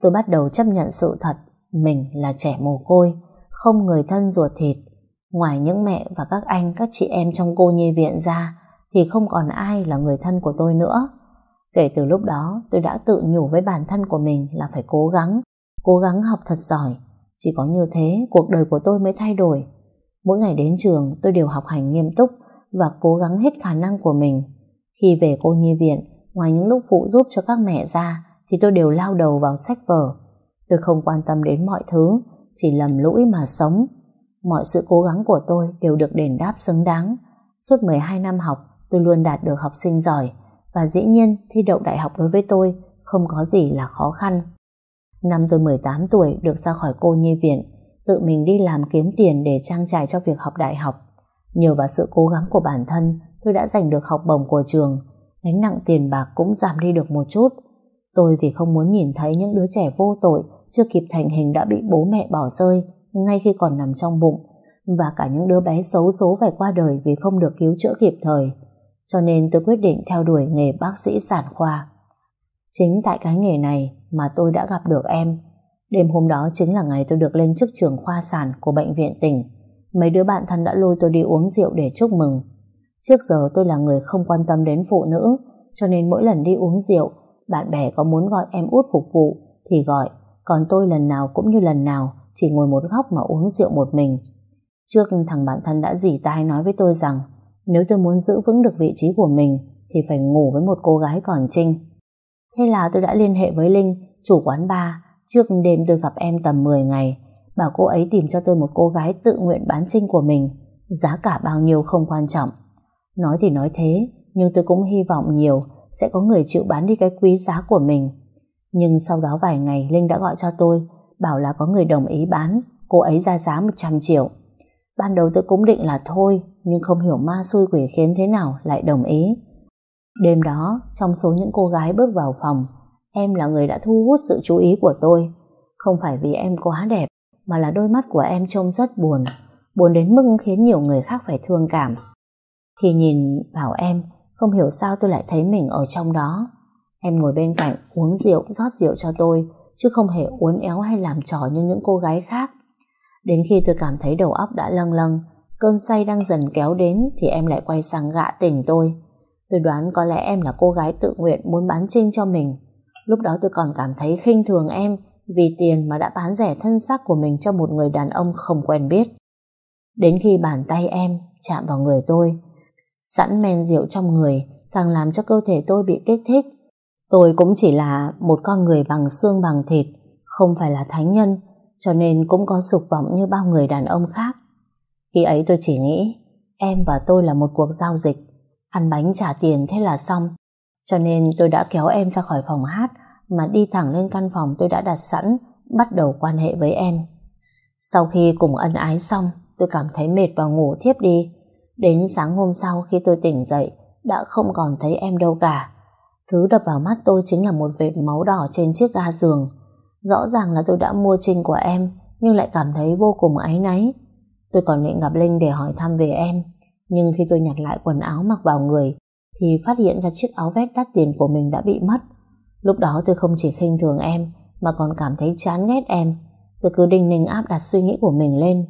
Tôi bắt đầu chấp nhận sự thật, mình là trẻ mồ côi, không người thân ruột thịt. Ngoài những mẹ và các anh, các chị em trong cô nhi viện ra, thì không còn ai là người thân của tôi nữa. Kể từ lúc đó, tôi đã tự nhủ với bản thân của mình là phải cố gắng, cố gắng học thật giỏi. Chỉ có như thế, cuộc đời của tôi mới thay đổi. Mỗi ngày đến trường, tôi đều học hành nghiêm túc và cố gắng hết khả năng của mình. Khi về cô nhi viện, ngoài những lúc phụ giúp cho các mẹ ra, thì tôi đều lao đầu vào sách vở. Tôi không quan tâm đến mọi thứ, chỉ lầm lũi mà sống. Mọi sự cố gắng của tôi đều được đền đáp xứng đáng. Suốt 12 năm học, tôi luôn đạt được học sinh giỏi, và dĩ nhiên thi đậu đại học đối với tôi không có gì là khó khăn. Năm tôi 18 tuổi được ra khỏi cô nhi viện, tự mình đi làm kiếm tiền để trang trải cho việc học đại học. Nhờ vào sự cố gắng của bản thân, tôi đã giành được học bổng của trường, gánh nặng tiền bạc cũng giảm đi được một chút. Tôi vì không muốn nhìn thấy những đứa trẻ vô tội chưa kịp thành hình đã bị bố mẹ bỏ rơi ngay khi còn nằm trong bụng và cả những đứa bé xấu số phải qua đời vì không được cứu chữa kịp thời. Cho nên tôi quyết định theo đuổi nghề bác sĩ sản khoa. Chính tại cái nghề này mà tôi đã gặp được em. Đêm hôm đó chính là ngày tôi được lên chức trưởng khoa sản của bệnh viện tỉnh. Mấy đứa bạn thân đã lôi tôi đi uống rượu để chúc mừng. Trước giờ tôi là người không quan tâm đến phụ nữ, cho nên mỗi lần đi uống rượu, bạn bè có muốn gọi em út phục vụ thì gọi, còn tôi lần nào cũng như lần nào chỉ ngồi một góc mà uống rượu một mình. Trước thằng bạn thân đã dì tai nói với tôi rằng nếu tôi muốn giữ vững được vị trí của mình thì phải ngủ với một cô gái còn trinh. Thế là tôi đã liên hệ với Linh, chủ quán bar, trước đêm tôi gặp em tầm 10 ngày, bảo cô ấy tìm cho tôi một cô gái tự nguyện bán trinh của mình, giá cả bao nhiêu không quan trọng. Nói thì nói thế, nhưng tôi cũng hy vọng nhiều sẽ có người chịu bán đi cái quý giá của mình. Nhưng sau đó vài ngày Linh đã gọi cho tôi, bảo là có người đồng ý bán, cô ấy ra giá 100 triệu. Ban đầu tôi cũng định là thôi, nhưng không hiểu ma xui quỷ khiến thế nào lại đồng ý. Đêm đó, trong số những cô gái bước vào phòng, em là người đã thu hút sự chú ý của tôi. Không phải vì em quá đẹp, mà là đôi mắt của em trông rất buồn, buồn đến mức khiến nhiều người khác phải thương cảm. Khi nhìn vào em, không hiểu sao tôi lại thấy mình ở trong đó. Em ngồi bên cạnh uống rượu, rót rượu cho tôi, chứ không hề uốn éo hay làm trò như những cô gái khác. Đến khi tôi cảm thấy đầu óc đã lâng lâng, cơn say đang dần kéo đến thì em lại quay sang gạ tình tôi. Tôi đoán có lẽ em là cô gái tự nguyện muốn bán trinh cho mình. Lúc đó tôi còn cảm thấy khinh thường em vì tiền mà đã bán rẻ thân xác của mình cho một người đàn ông không quen biết. Đến khi bàn tay em chạm vào người tôi, sẵn men rượu trong người càng làm cho cơ thể tôi bị kích thích. Tôi cũng chỉ là một con người bằng xương bằng thịt, không phải là thánh nhân, cho nên cũng có dục vọng như bao người đàn ông khác. Khi ấy tôi chỉ nghĩ em và tôi là một cuộc giao dịch, ăn bánh trả tiền thế là xong. Cho nên tôi đã kéo em ra khỏi phòng hát mà đi thẳng lên căn phòng tôi đã đặt sẵn, bắt đầu quan hệ với em. Sau khi cùng ân ái xong, tôi cảm thấy mệt và ngủ thiếp đi. Đến sáng hôm sau khi tôi tỉnh dậy, đã không còn thấy em đâu cả. Thứ đập vào mắt tôi chính là một vệt máu đỏ trên chiếc ga giường. Rõ ràng là tôi đã mua trinh của em, nhưng lại cảm thấy vô cùng áy náy. Tôi còn định gặp Linh để hỏi thăm về em, nhưng khi tôi nhặt lại quần áo mặc vào người, thì phát hiện ra chiếc áo vest đắt tiền của mình đã bị mất. Lúc đó tôi không chỉ khinh thường em, mà còn cảm thấy chán ghét em. Tôi cứ đinh ninh áp đặt suy nghĩ của mình lên.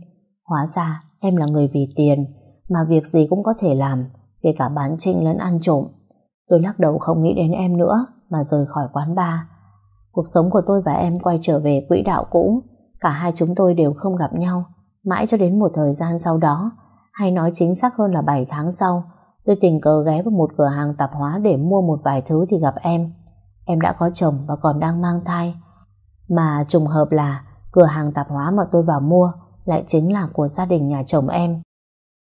Hóa ra em là người vì tiền, mà việc gì cũng có thể làm, kể cả bán trinh lẫn ăn trộm. Tôi lắc đầu không nghĩ đến em nữa, mà rời khỏi quán bar. Cuộc sống của tôi và em quay trở về quỹ đạo cũ, cả hai chúng tôi đều không gặp nhau, mãi cho đến một thời gian sau đó, hay nói chính xác hơn là 7 tháng sau, tôi tình cờ ghé vào một cửa hàng tạp hóa để mua một vài thứ thì gặp em. Em đã có chồng và còn đang mang thai. Mà trùng hợp là cửa hàng tạp hóa mà tôi vào mua lại chính là của gia đình nhà chồng em.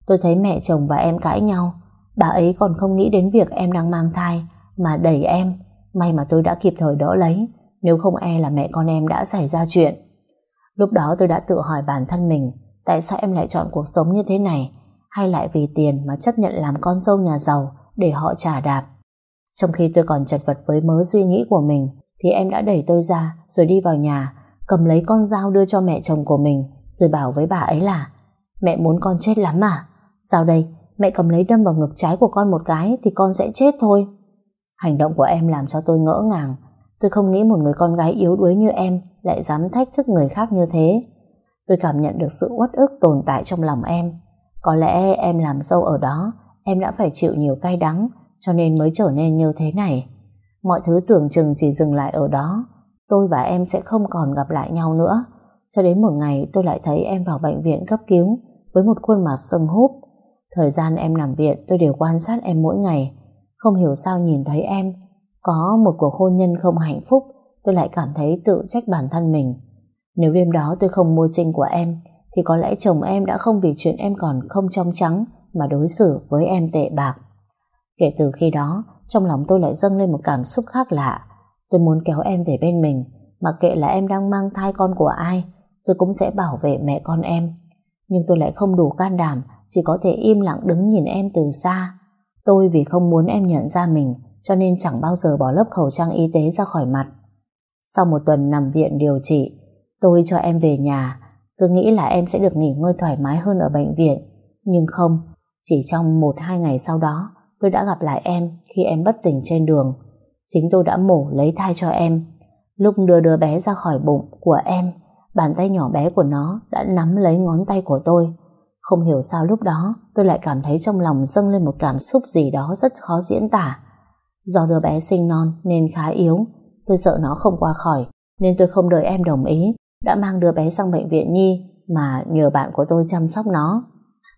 Tôi thấy mẹ chồng và em cãi nhau. Bà ấy còn không nghĩ đến việc em đang mang thai mà đẩy em. May mà tôi đã kịp thời đỡ lấy, nếu không e là mẹ con em đã xảy ra chuyện. Lúc đó tôi đã tự hỏi bản thân mình tại sao em lại chọn cuộc sống như thế này hay lại vì tiền mà chấp nhận làm con dâu nhà giàu để họ trả đạp. Trong khi tôi còn chật vật với mớ suy nghĩ của mình, thì em đã đẩy tôi ra rồi đi vào nhà, cầm lấy con dao đưa cho mẹ chồng của mình, rồi bảo với bà ấy là, mẹ muốn con chết lắm à? Sao đây? Mẹ cầm lấy đâm vào ngực trái của con một cái thì con sẽ chết thôi. Hành động của em làm cho tôi ngỡ ngàng. Tôi không nghĩ một người con gái yếu đuối như em lại dám thách thức người khác như thế. Tôi cảm nhận được sự uất ức tồn tại trong lòng em. Có lẽ em làm dâu ở đó, em đã phải chịu nhiều cay đắng, cho nên mới trở nên như thế này. Mọi thứ tưởng chừng chỉ dừng lại ở đó. Tôi và em sẽ không còn gặp lại nhau nữa. Cho đến một ngày tôi lại thấy em vào bệnh viện cấp cứu với một khuôn mặt sưng húp. Thời gian em nằm viện tôi đều quan sát em mỗi ngày. Không hiểu sao nhìn thấy em có một cuộc hôn nhân không hạnh phúc tôi lại cảm thấy tự trách bản thân mình. Nếu đêm đó tôi không mua trinh của em thì có lẽ chồng em đã không vì chuyện em còn không trong trắng mà đối xử với em tệ bạc. Kể từ khi đó, trong lòng tôi lại dâng lên một cảm xúc khác lạ. Tôi muốn kéo em về bên mình, mặc kệ là em đang mang thai con của ai, tôi cũng sẽ bảo vệ mẹ con em. Nhưng tôi lại không đủ can đảm, chỉ có thể im lặng đứng nhìn em từ xa. Tôi vì không muốn em nhận ra mình, cho nên chẳng bao giờ bỏ lớp khẩu trang y tế ra khỏi mặt. Sau một tuần nằm viện điều trị, tôi cho em về nhà. Tôi nghĩ là em sẽ được nghỉ ngơi thoải mái hơn ở bệnh viện. Nhưng không, chỉ trong một hai ngày sau đó, tôi đã gặp lại em khi em bất tỉnh trên đường. Chính tôi đã mổ lấy thai cho em. Lúc đưa đứa bé ra khỏi bụng của em, bàn tay nhỏ bé của nó đã nắm lấy ngón tay của tôi. Không hiểu sao lúc đó tôi lại cảm thấy trong lòng dâng lên một cảm xúc gì đó rất khó diễn tả. Do đứa bé sinh non nên khá yếu, tôi sợ nó không qua khỏi, nên tôi không đợi em đồng ý, đã mang đứa bé sang bệnh viện Nhi mà nhờ bạn của tôi chăm sóc nó.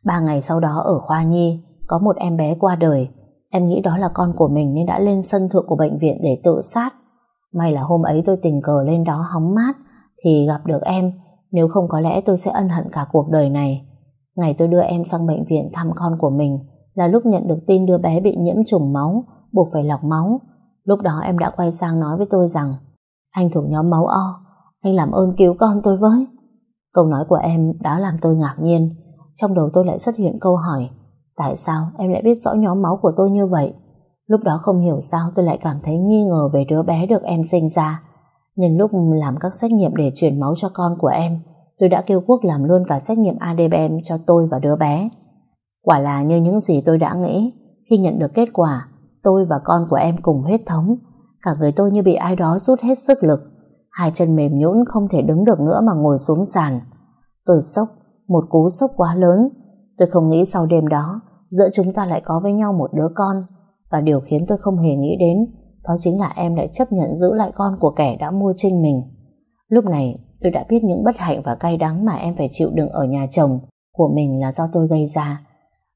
Ba ngày sau đó ở khoa Nhi, có một em bé qua đời. Em nghĩ đó là con của mình nên đã lên sân thượng của bệnh viện để tự sát. May là hôm ấy tôi tình cờ lên đó hóng mát thì gặp được em, nếu không có lẽ tôi sẽ ân hận cả cuộc đời này. Ngày tôi đưa em sang bệnh viện thăm con của mình là lúc nhận được tin đứa bé bị nhiễm trùng máu, buộc phải lọc máu. Lúc đó em đã quay sang nói với tôi rằng anh thuộc nhóm máu O, anh làm ơn cứu con tôi với. Câu nói của em đã làm tôi ngạc nhiên. Trong đầu tôi lại xuất hiện câu hỏi Tại sao em lại biết rõ nhóm máu của tôi như vậy? Lúc đó không hiểu sao tôi lại cảm thấy nghi ngờ về đứa bé được em sinh ra. Nhân lúc làm các xét nghiệm để chuyển máu cho con của em, tôi đã kêu Quốc làm luôn cả xét nghiệm ADN cho tôi và đứa bé. Quả là như những gì tôi đã nghĩ, khi nhận được kết quả, tôi và con của em cùng huyết thống. Cả người tôi như bị ai đó rút hết sức lực. Hai chân mềm nhũn không thể đứng được nữa mà ngồi xuống sàn. Tôi sốc, một cú sốc quá lớn. Tôi không nghĩ sau đêm đó, giữa chúng ta lại có với nhau một đứa con. Và điều khiến tôi không hề nghĩ đến, đó chính là em lại chấp nhận giữ lại con của kẻ đã mua trinh mình. Lúc này, tôi đã biết những bất hạnh và cay đắng mà em phải chịu đựng ở nhà chồng của mình là do tôi gây ra.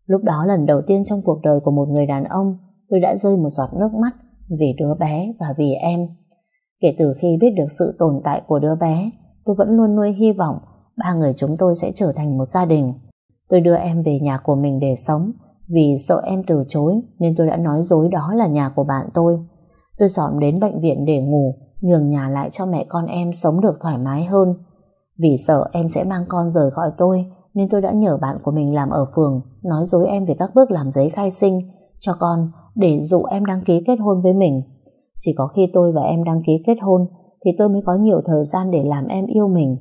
Lúc đó lần đầu tiên trong cuộc đời của một người đàn ông, tôi đã rơi một giọt nước mắt vì đứa bé và vì em. Kể từ khi biết được sự tồn tại của đứa bé, tôi vẫn luôn nuôi hy vọng ba người chúng tôi sẽ trở thành một gia đình. Tôi đưa em về nhà của mình để sống, vì sợ em từ chối nên tôi đã nói dối đó là nhà của bạn tôi. Tôi dọn đến bệnh viện để ngủ, nhường nhà lại cho mẹ con em sống được thoải mái hơn. Vì sợ em sẽ mang con rời khỏi tôi, nên tôi đã nhờ bạn của mình làm ở phường, nói dối em về các bước làm giấy khai sinh cho con để dụ em đăng ký kết hôn với mình. Chỉ có khi tôi và em đăng ký kết hôn thì tôi mới có nhiều thời gian để làm em yêu mình.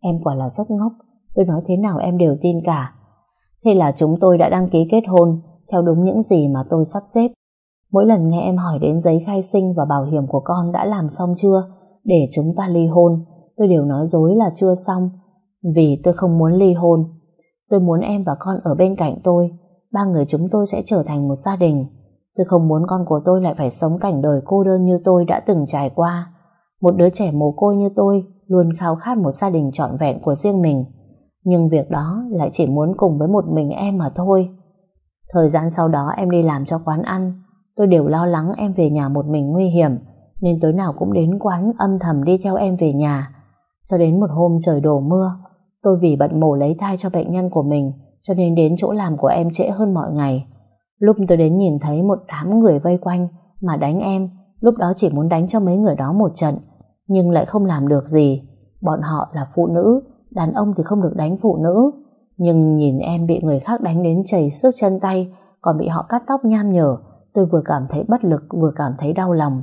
Em quả là rất ngốc, tôi nói thế nào em đều tin cả. Thế là chúng tôi đã đăng ký kết hôn theo đúng những gì mà tôi sắp xếp. Mỗi lần nghe em hỏi đến giấy khai sinh và bảo hiểm của con đã làm xong chưa để chúng ta ly hôn, tôi đều nói dối là chưa xong vì tôi không muốn ly hôn. Tôi muốn em và con ở bên cạnh tôi, ba người chúng tôi sẽ trở thành một gia đình. Tôi không muốn con của tôi lại phải sống cảnh đời cô đơn như tôi đã từng trải qua. Một đứa trẻ mồ côi như tôi luôn khao khát một gia đình trọn vẹn của riêng mình. Nhưng việc đó lại chỉ muốn cùng với một mình em mà thôi. Thời gian sau đó em đi làm cho quán ăn, tôi đều lo lắng em về nhà một mình nguy hiểm, nên tối nào cũng đến quán âm thầm đi theo em về nhà. Cho đến một hôm trời đổ mưa, tôi vì bận mổ lấy thai cho bệnh nhân của mình, cho nên đến chỗ làm của em trễ hơn mọi ngày. Lúc tôi đến nhìn thấy một đám người vây quanh mà đánh em, lúc đó chỉ muốn đánh cho mấy người đó một trận, nhưng lại không làm được gì. Bọn họ là phụ nữ, đàn ông thì không được đánh phụ nữ. Nhưng nhìn em bị người khác đánh đến chảy xước chân tay, còn bị họ cắt tóc nham nhở, tôi vừa cảm thấy bất lực vừa cảm thấy đau lòng.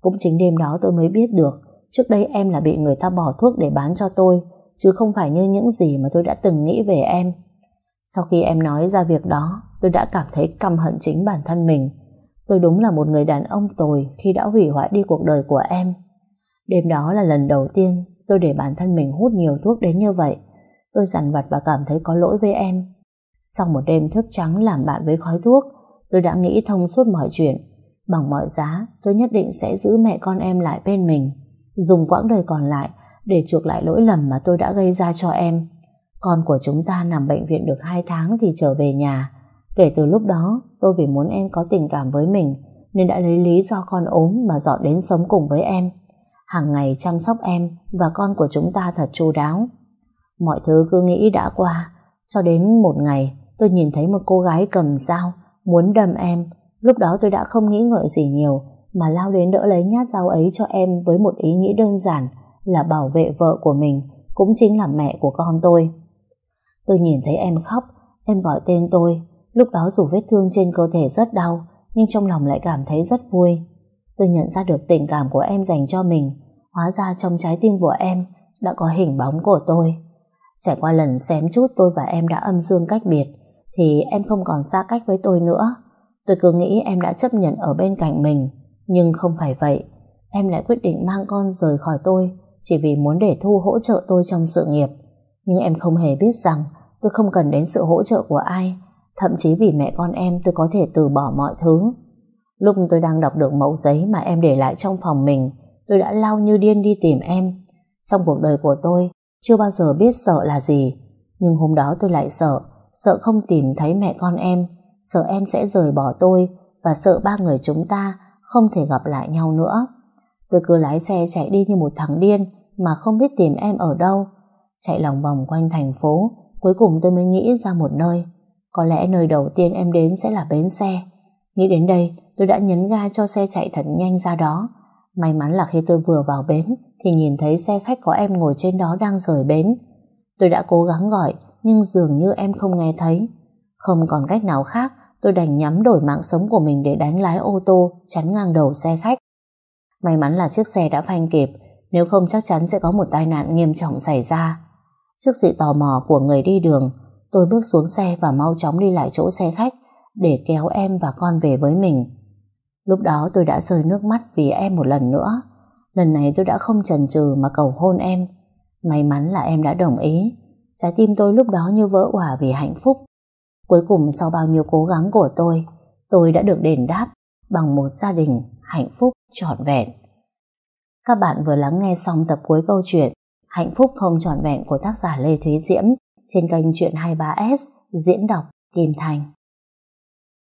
Cũng chính đêm đó tôi mới biết được, trước đây em là bị người ta bỏ thuốc để bán cho tôi, chứ không phải như những gì mà tôi đã từng nghĩ về em. Sau khi em nói ra việc đó, tôi đã cảm thấy căm hận chính bản thân mình. Tôi đúng là một người đàn ông tồi khi đã hủy hoại đi cuộc đời của em. Đêm đó là lần đầu tiên tôi để bản thân mình hút nhiều thuốc đến như vậy. Tôi dằn vặt và cảm thấy có lỗi với em. Sau một đêm thức trắng làm bạn với khói thuốc, tôi đã nghĩ thông suốt mọi chuyện. Bằng mọi giá, tôi nhất định sẽ giữ mẹ con em lại bên mình. Dùng quãng đời còn lại để chuộc lại lỗi lầm mà tôi đã gây ra cho em. Con của chúng ta nằm bệnh viện được 2 tháng thì trở về nhà. Kể từ lúc đó, tôi vì muốn em có tình cảm với mình nên đã lấy lý do con ốm mà dọn đến sống cùng với em. Hàng ngày chăm sóc em và con của chúng ta thật chu đáo. Mọi thứ cứ nghĩ đã qua, cho đến một ngày tôi nhìn thấy một cô gái cầm dao muốn đâm em. Lúc đó tôi đã không nghĩ ngợi gì nhiều mà lao đến đỡ lấy nhát dao ấy cho em với một ý nghĩ đơn giản là bảo vệ vợ của mình cũng chính là mẹ của con tôi. Tôi nhìn thấy em khóc, em gọi tên tôi. Lúc đó dù vết thương trên cơ thể rất đau, nhưng trong lòng lại cảm thấy rất vui. Tôi nhận ra được tình cảm của em dành cho mình. Hóa ra trong trái tim của em đã có hình bóng của tôi. Trải qua lần xém chút tôi và em đã âm dương cách biệt, thì em không còn xa cách với tôi nữa. Tôi cứ nghĩ em đã chấp nhận ở bên cạnh mình, nhưng không phải vậy. Em lại quyết định mang con rời khỏi tôi, chỉ vì muốn để Thu hỗ trợ tôi trong sự nghiệp. Nhưng em không hề biết rằng tôi không cần đến sự hỗ trợ của ai, thậm chí vì mẹ con em tôi có thể từ bỏ mọi thứ. Lúc tôi đang đọc được mẫu giấy mà em để lại trong phòng mình, tôi đã lao như điên đi tìm em. Trong cuộc đời của tôi, chưa bao giờ biết sợ là gì. Nhưng hôm đó tôi lại sợ, sợ không tìm thấy mẹ con em, sợ em sẽ rời bỏ tôi và sợ ba người chúng ta không thể gặp lại nhau nữa. Tôi cứ lái xe chạy đi như một thằng điên mà không biết tìm em ở đâu. Chạy lòng vòng quanh thành phố, cuối cùng tôi mới nghĩ ra một nơi. Có lẽ nơi đầu tiên em đến sẽ là bến xe. Nghĩ đến đây, tôi đã nhấn ga cho xe chạy thật nhanh ra đó. May mắn là khi tôi vừa vào bến thì nhìn thấy xe khách có em ngồi trên đó đang rời bến. Tôi đã cố gắng gọi nhưng dường như em không nghe thấy. Không còn cách nào khác, tôi đành nhắm đổi mạng sống của mình để đánh lái ô tô chắn ngang đầu xe khách. May mắn là chiếc xe đã phanh kịp, nếu không chắc chắn sẽ có một tai nạn nghiêm trọng xảy ra. Trước sự tò mò của người đi đường, tôi bước xuống xe và mau chóng đi lại chỗ xe khách để kéo em và con về với mình. Lúc đó tôi đã rơi nước mắt vì em một lần nữa. Lần này tôi đã không chần chừ mà cầu hôn em. May mắn là em đã đồng ý. Trái tim tôi lúc đó như vỡ òa vì hạnh phúc. Cuối cùng sau bao nhiêu cố gắng của tôi, tôi đã được đền đáp bằng một gia đình hạnh phúc trọn vẹn. Các bạn vừa lắng nghe xong tập cuối câu chuyện Hạnh phúc không trọn vẹn của tác giả Lê Thúy Diễm trên kênh Chuyện 23S diễn đọc Kim Thành.